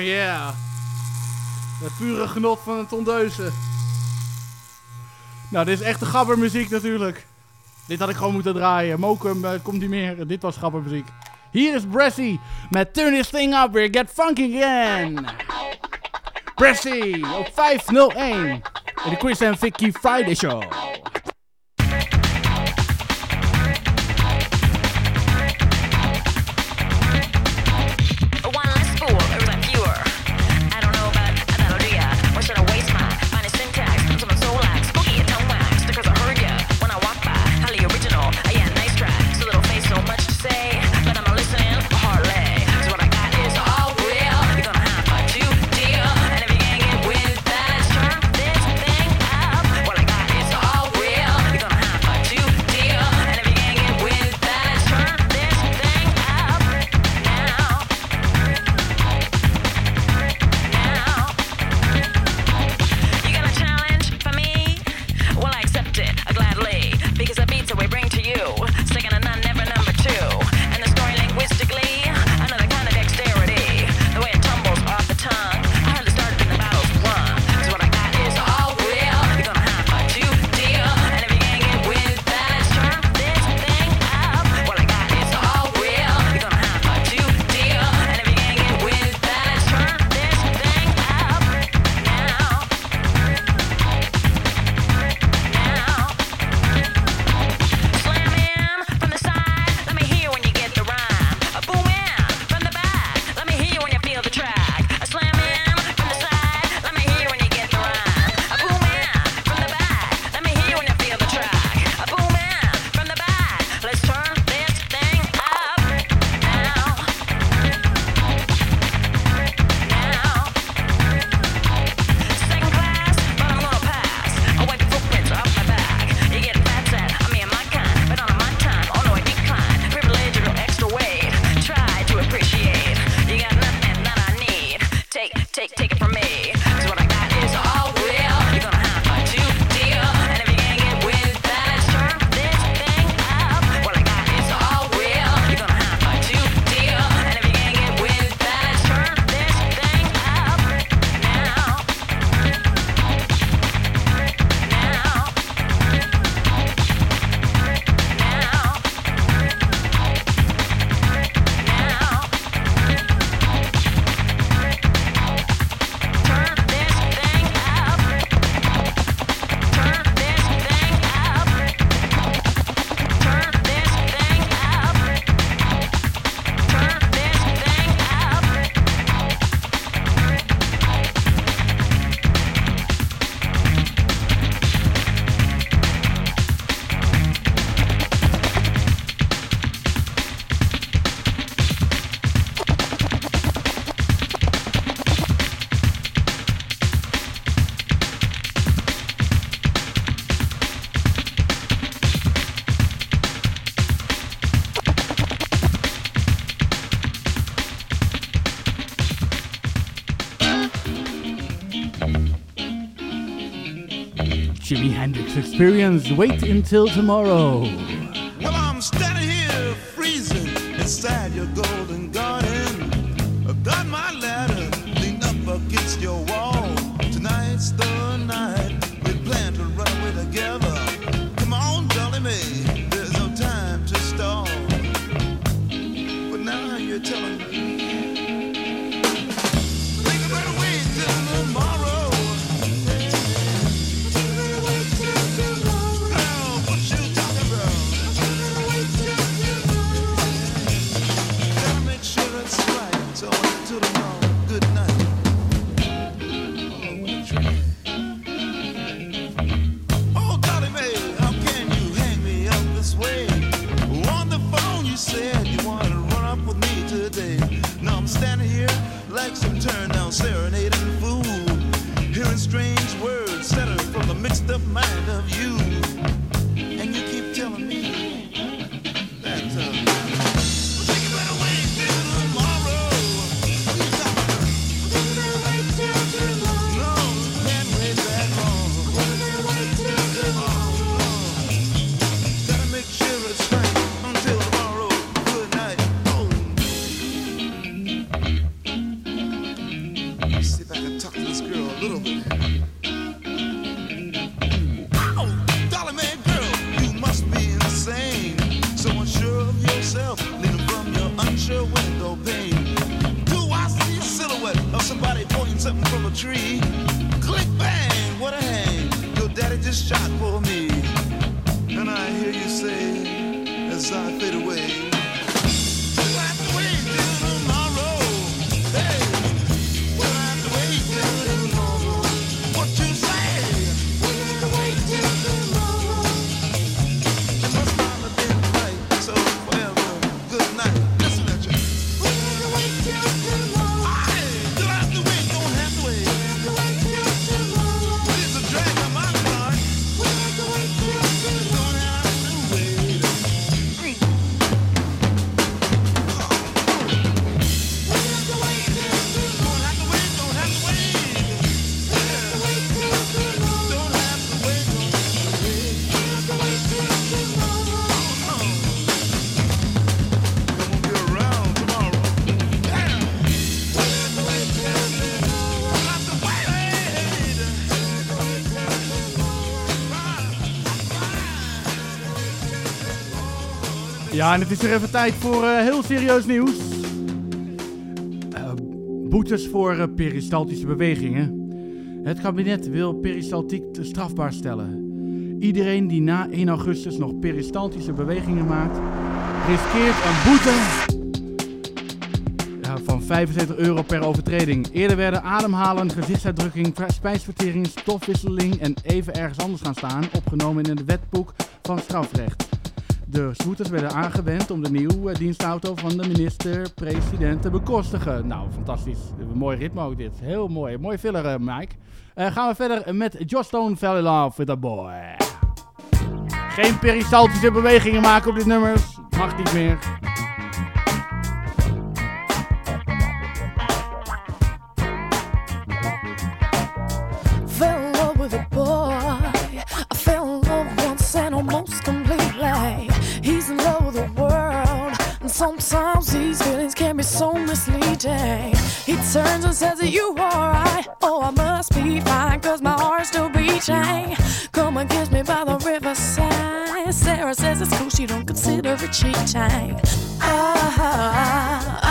yeah. Het pure genot van het ondeuzen. Nou, dit is echt de gabbermuziek natuurlijk. Dit had ik gewoon moeten draaien. Mokum uh, komt niet meer. Dit was gabbermuziek. Hier is Bressy met Turn This Thing Up we Get Funky Again. Bressy op 501 in de Chris en Vicky Friday Show. experience. Wait until tomorrow.
En het is weer even tijd voor eh, heel serieus nieuws. Eh, boetes voor eh, peristaltische bewegingen. Het kabinet wil peristaltiek strafbaar stellen. Iedereen die na 1 augustus nog peristaltische bewegingen maakt, riskeert een boete van 75 euro per overtreding. Eerder werden ademhalen, gezichtsuitdrukking, spijsvertering, stofwisseling en even ergens anders gaan staan opgenomen in het wetboek van strafrecht. De scooters werden aangewend om de nieuwe dienstauto van de minister-president te bekostigen. Nou, fantastisch. Mooi ritme ook dit. Heel mooi. Mooi filler, eh, Mike. Eh, gaan we verder met Josh Stone Fell in Love with a Boy. Geen peristaltische bewegingen maken op dit nummer. Mag niet meer.
Says, Are you alright? Oh, I must be fine, cause my heart's still beating. Come and kiss me by the riverside. Sarah says it's cool, she don't consider it cheating. Oh, ah, oh, ah, oh, ah,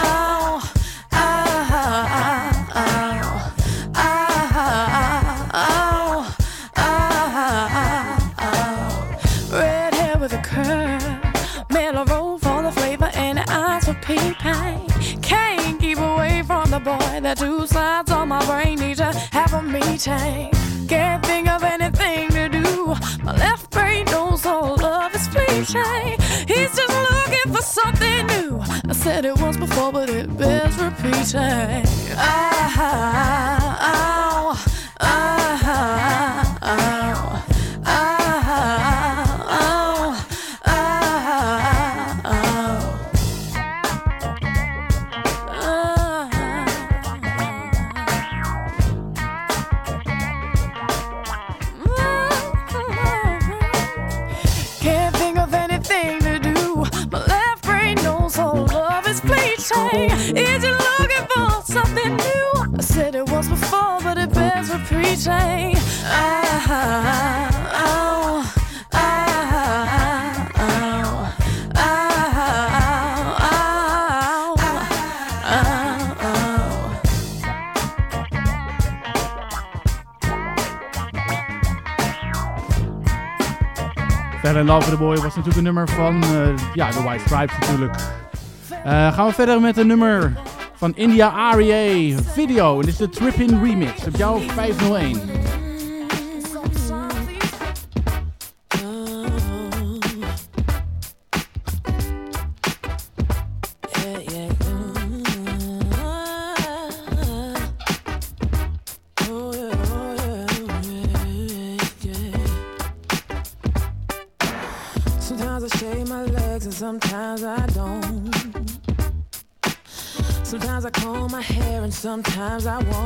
a. Can't think of anything to do. My left brain knows all love is fleeting. He's just looking for something new. I said it once before, but it bears repeating.
Was natuurlijk een nummer van eh, ja, de White Stripes natuurlijk. Eh, gaan we verder met een nummer van India REA Video. En dit is de Trip-In Remix op jouw 501.
Sometimes I won't.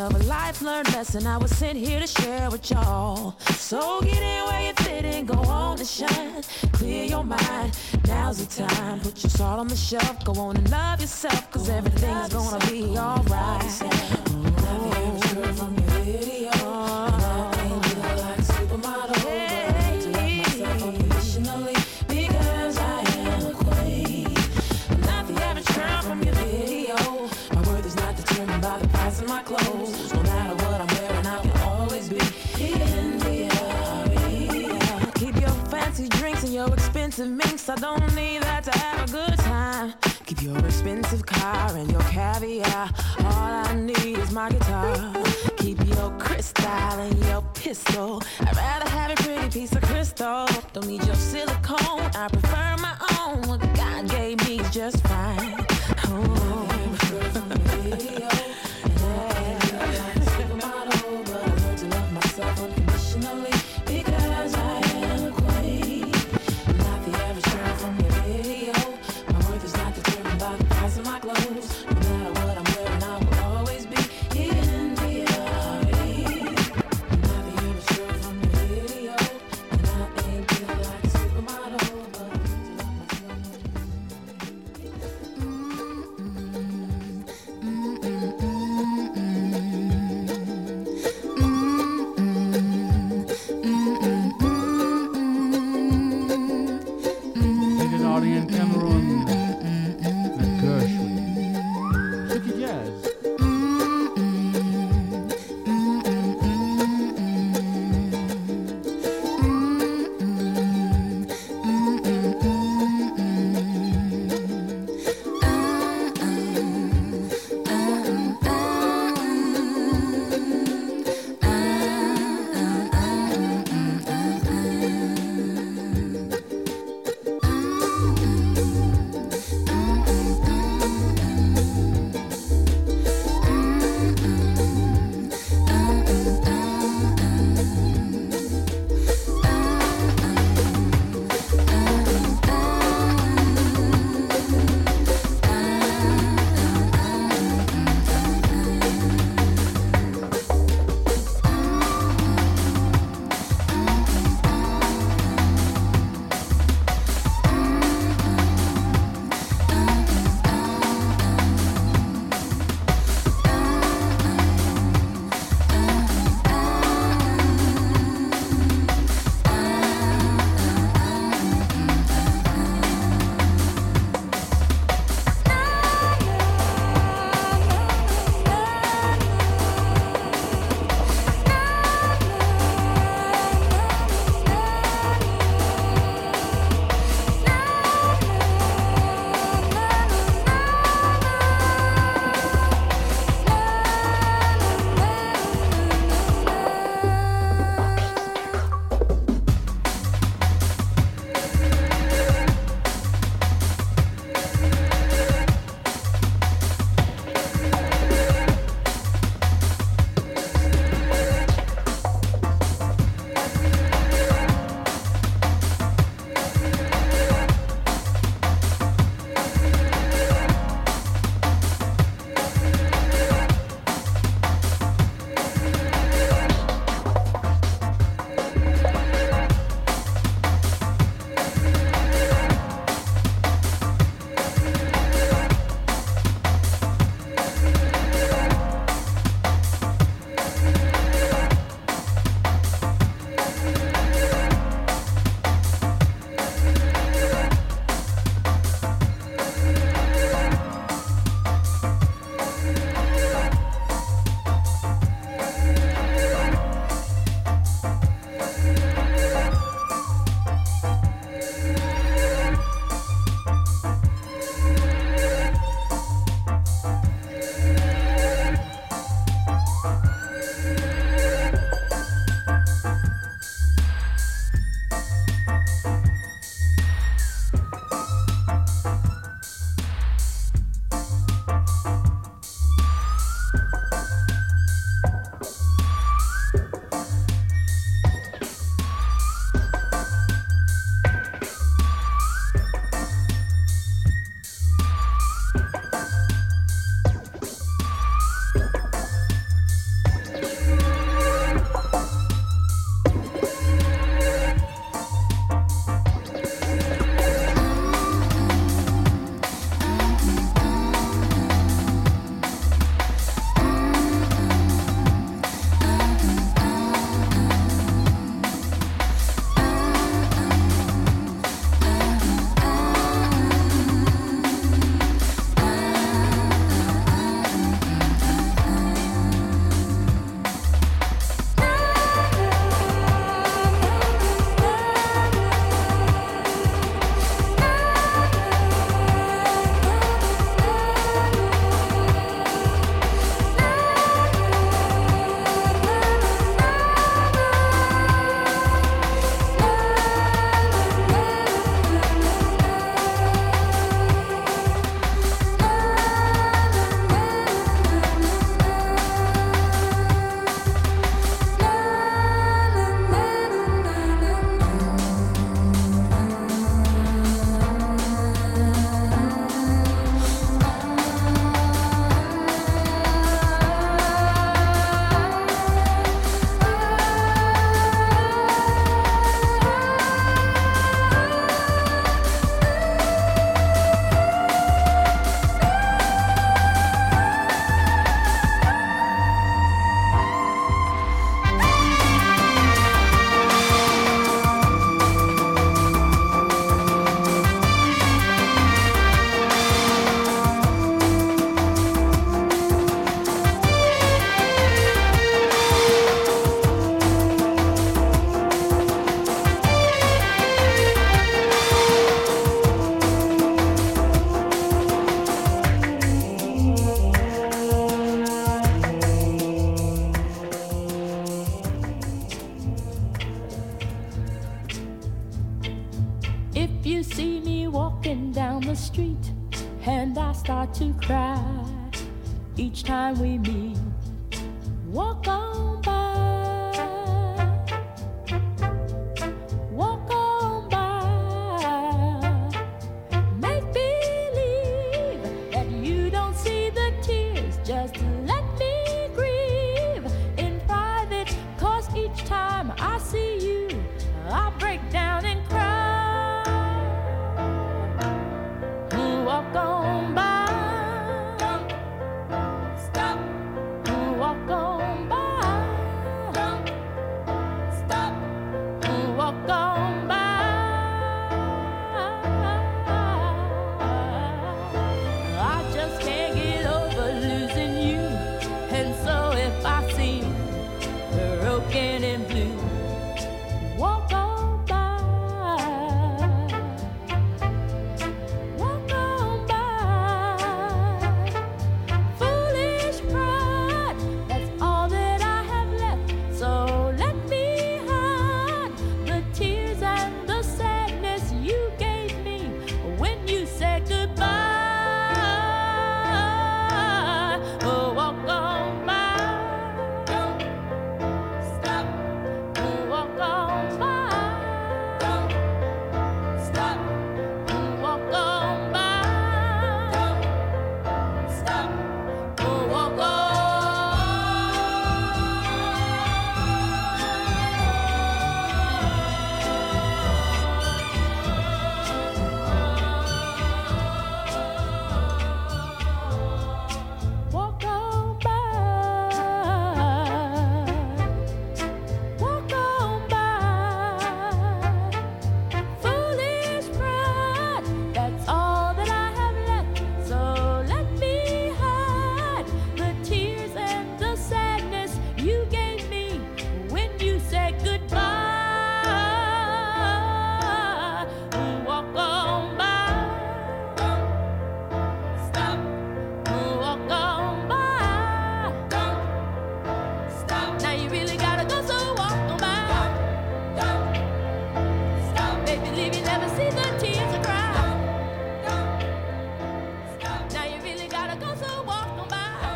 of a life learned lesson I was sent here to share with y'all. So get in where you fit and go on to shine. Clear your mind, now's the time. Put your salt on the shelf, go on and love yourself, cause everything's gonna be alright.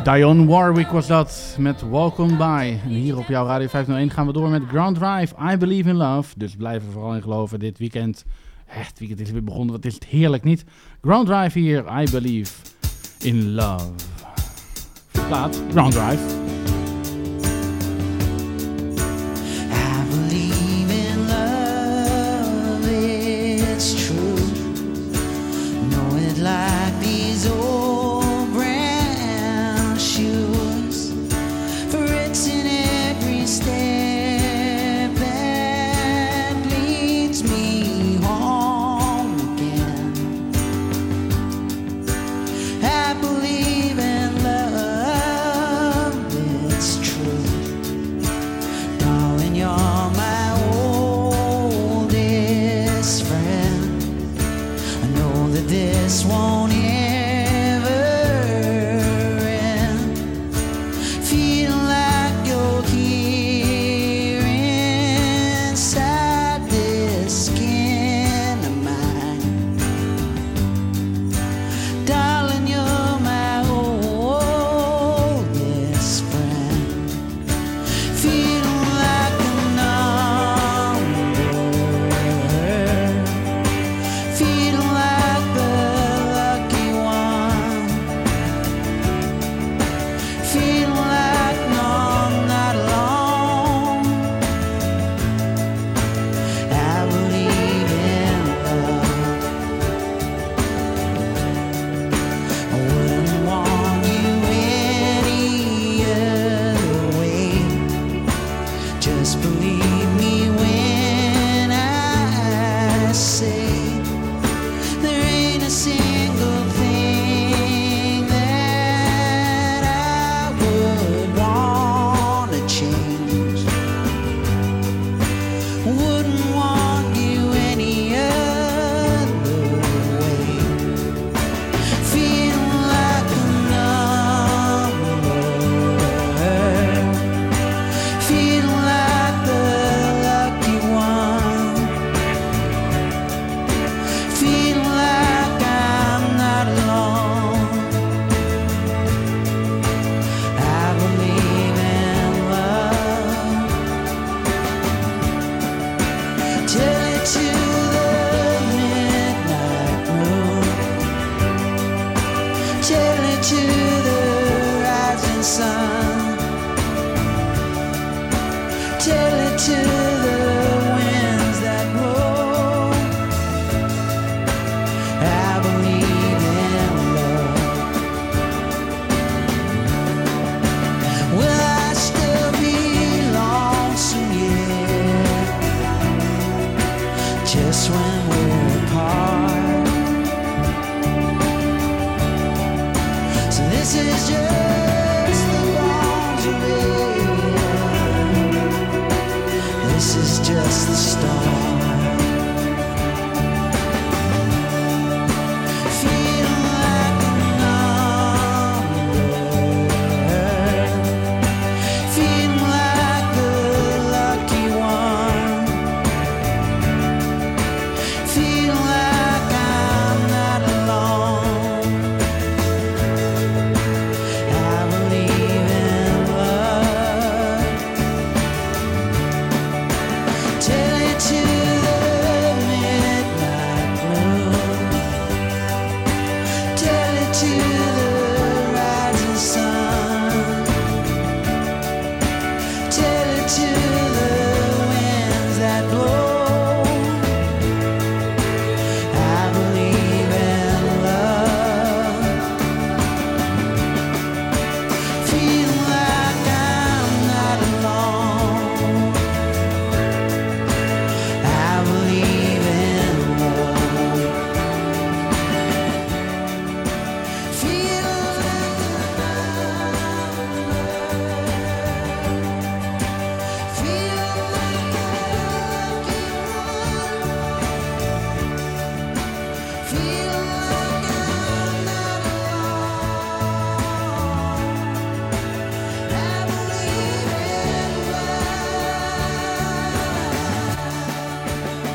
Dion Warwick was dat met Welcome By. En hier op jouw Radio 501 gaan we door met Ground Drive, I Believe In Love. Dus blijven vooral in geloven dit weekend. Eh, het weekend is weer begonnen, wat is het heerlijk niet. Ground Drive hier, I Believe In Love. Plaat, Ground Drive.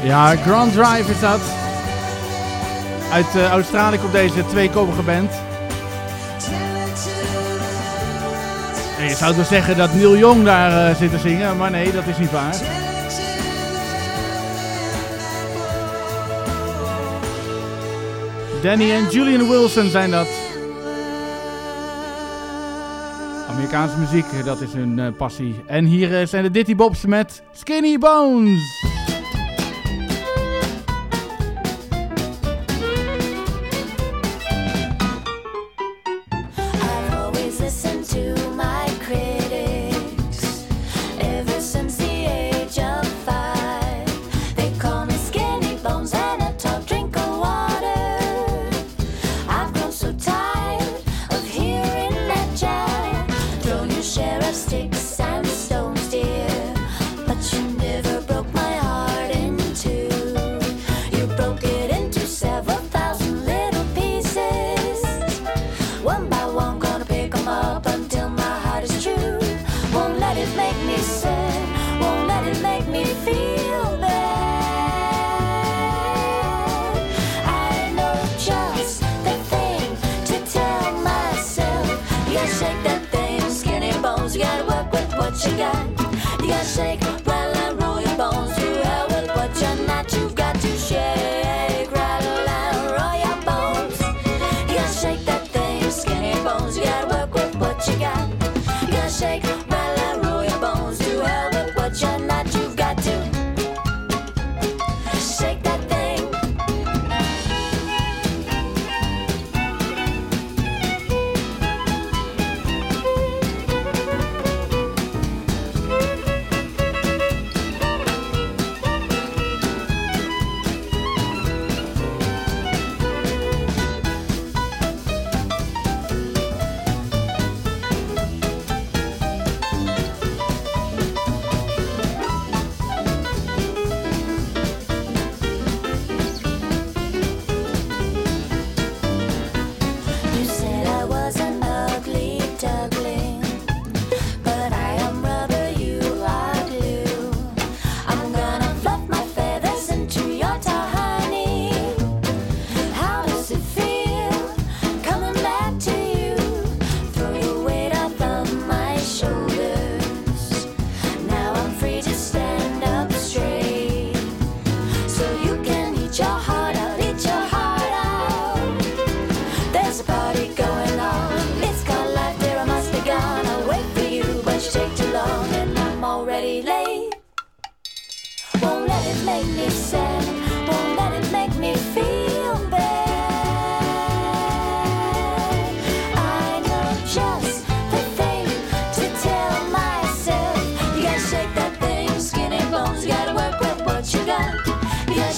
Ja, Grand Drive is dat. Uit eh, Australië komt deze tweekomige band. En je zou kunnen zeggen dat Neil Young daar eh, zit te zingen, maar nee, dat is niet waar. Danny en Julian Wilson zijn dat. Amerikaanse muziek, dat is hun eh, passie. En hier zijn de Ditty Bobs met Skinny Bones.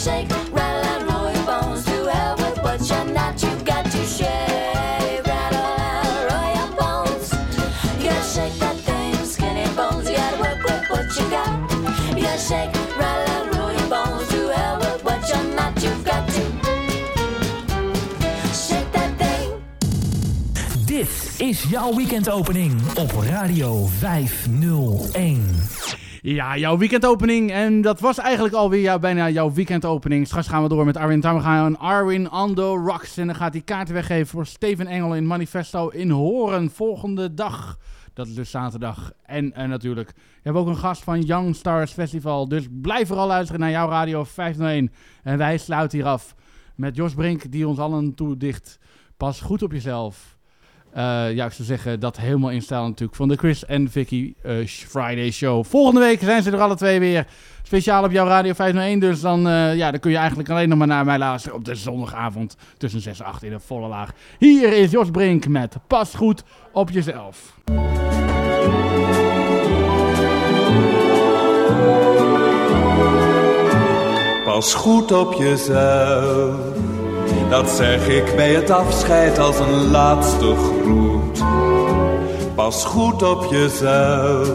Shake, rattle, what not, got to shake,
is jouw weekendopening op Radio 501.
Ja, jouw weekendopening. En dat was eigenlijk alweer ja, bijna jouw weekendopening. Straks gaan we door met Arwin Tam. We gaan Arwin the Rocks. En dan gaat hij kaarten weggeven voor Steven Engel in Manifesto in Horen. Volgende dag. Dat is dus zaterdag. En eh, natuurlijk, we hebben ook een gast van Young Stars Festival. Dus blijf vooral luisteren naar jouw Radio 501. En wij sluiten hier af met Jos Brink, die ons allen toedicht. Pas goed op jezelf. Eh, ja, ik zou zeggen dat helemaal in natuurlijk van de Chris en Vicky eh, Friday Show. Volgende week zijn ze er alle twee weer. Speciaal op jouw Radio 501. Dus dan, eh, ja, dan kun je eigenlijk alleen nog maar naar mij luisteren op de zondagavond tussen 6 en 8 in een volle laag. Hier is Jos Brink met Pas goed op jezelf.
Pas goed op jezelf. Dat zeg ik bij het afscheid als een laatste groet. Pas goed op jezelf.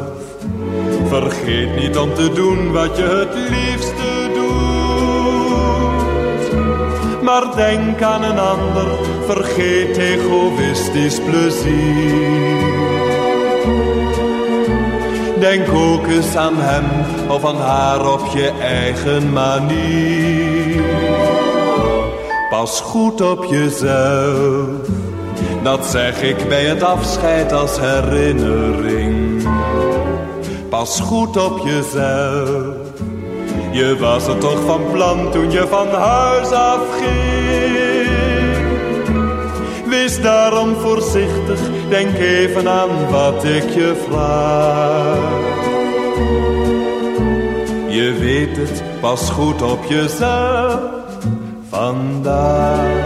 Vergeet niet om te doen wat je het liefste doet. Maar denk aan een ander, vergeet egoïstisch plezier. Denk ook eens aan hem of aan haar op je eigen manier. Pas goed op jezelf, dat zeg ik bij het afscheid als herinnering. Pas goed op jezelf, je was er toch van plan toen je van huis afging. Wees daarom voorzichtig, denk even aan wat ik je vraag. Je weet het, pas goed op jezelf andar.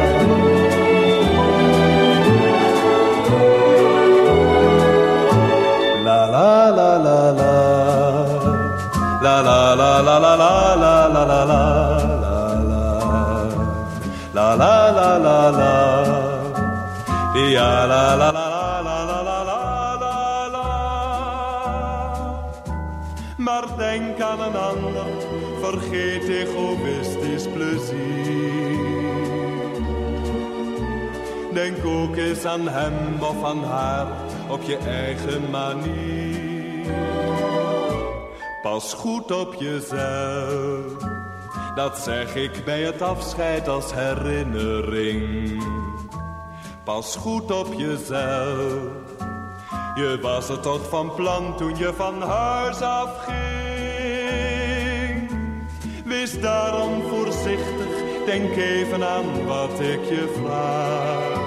la. denk aan een ander vergeet egoïstisch plezier. Denk ook eens aan hem of aan haar op je eigen manier. Pas goed op jezelf, dat zeg ik bij het afscheid als herinnering. Pas goed op jezelf. Je was er toch van plan toen je van huis afging. Wees daarom voorzichtig, denk even aan wat ik je vraag.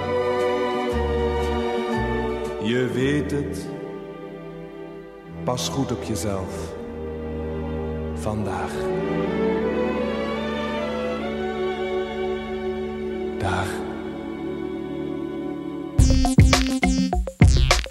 Je weet het, pas goed op jezelf. Vandaag. Dag.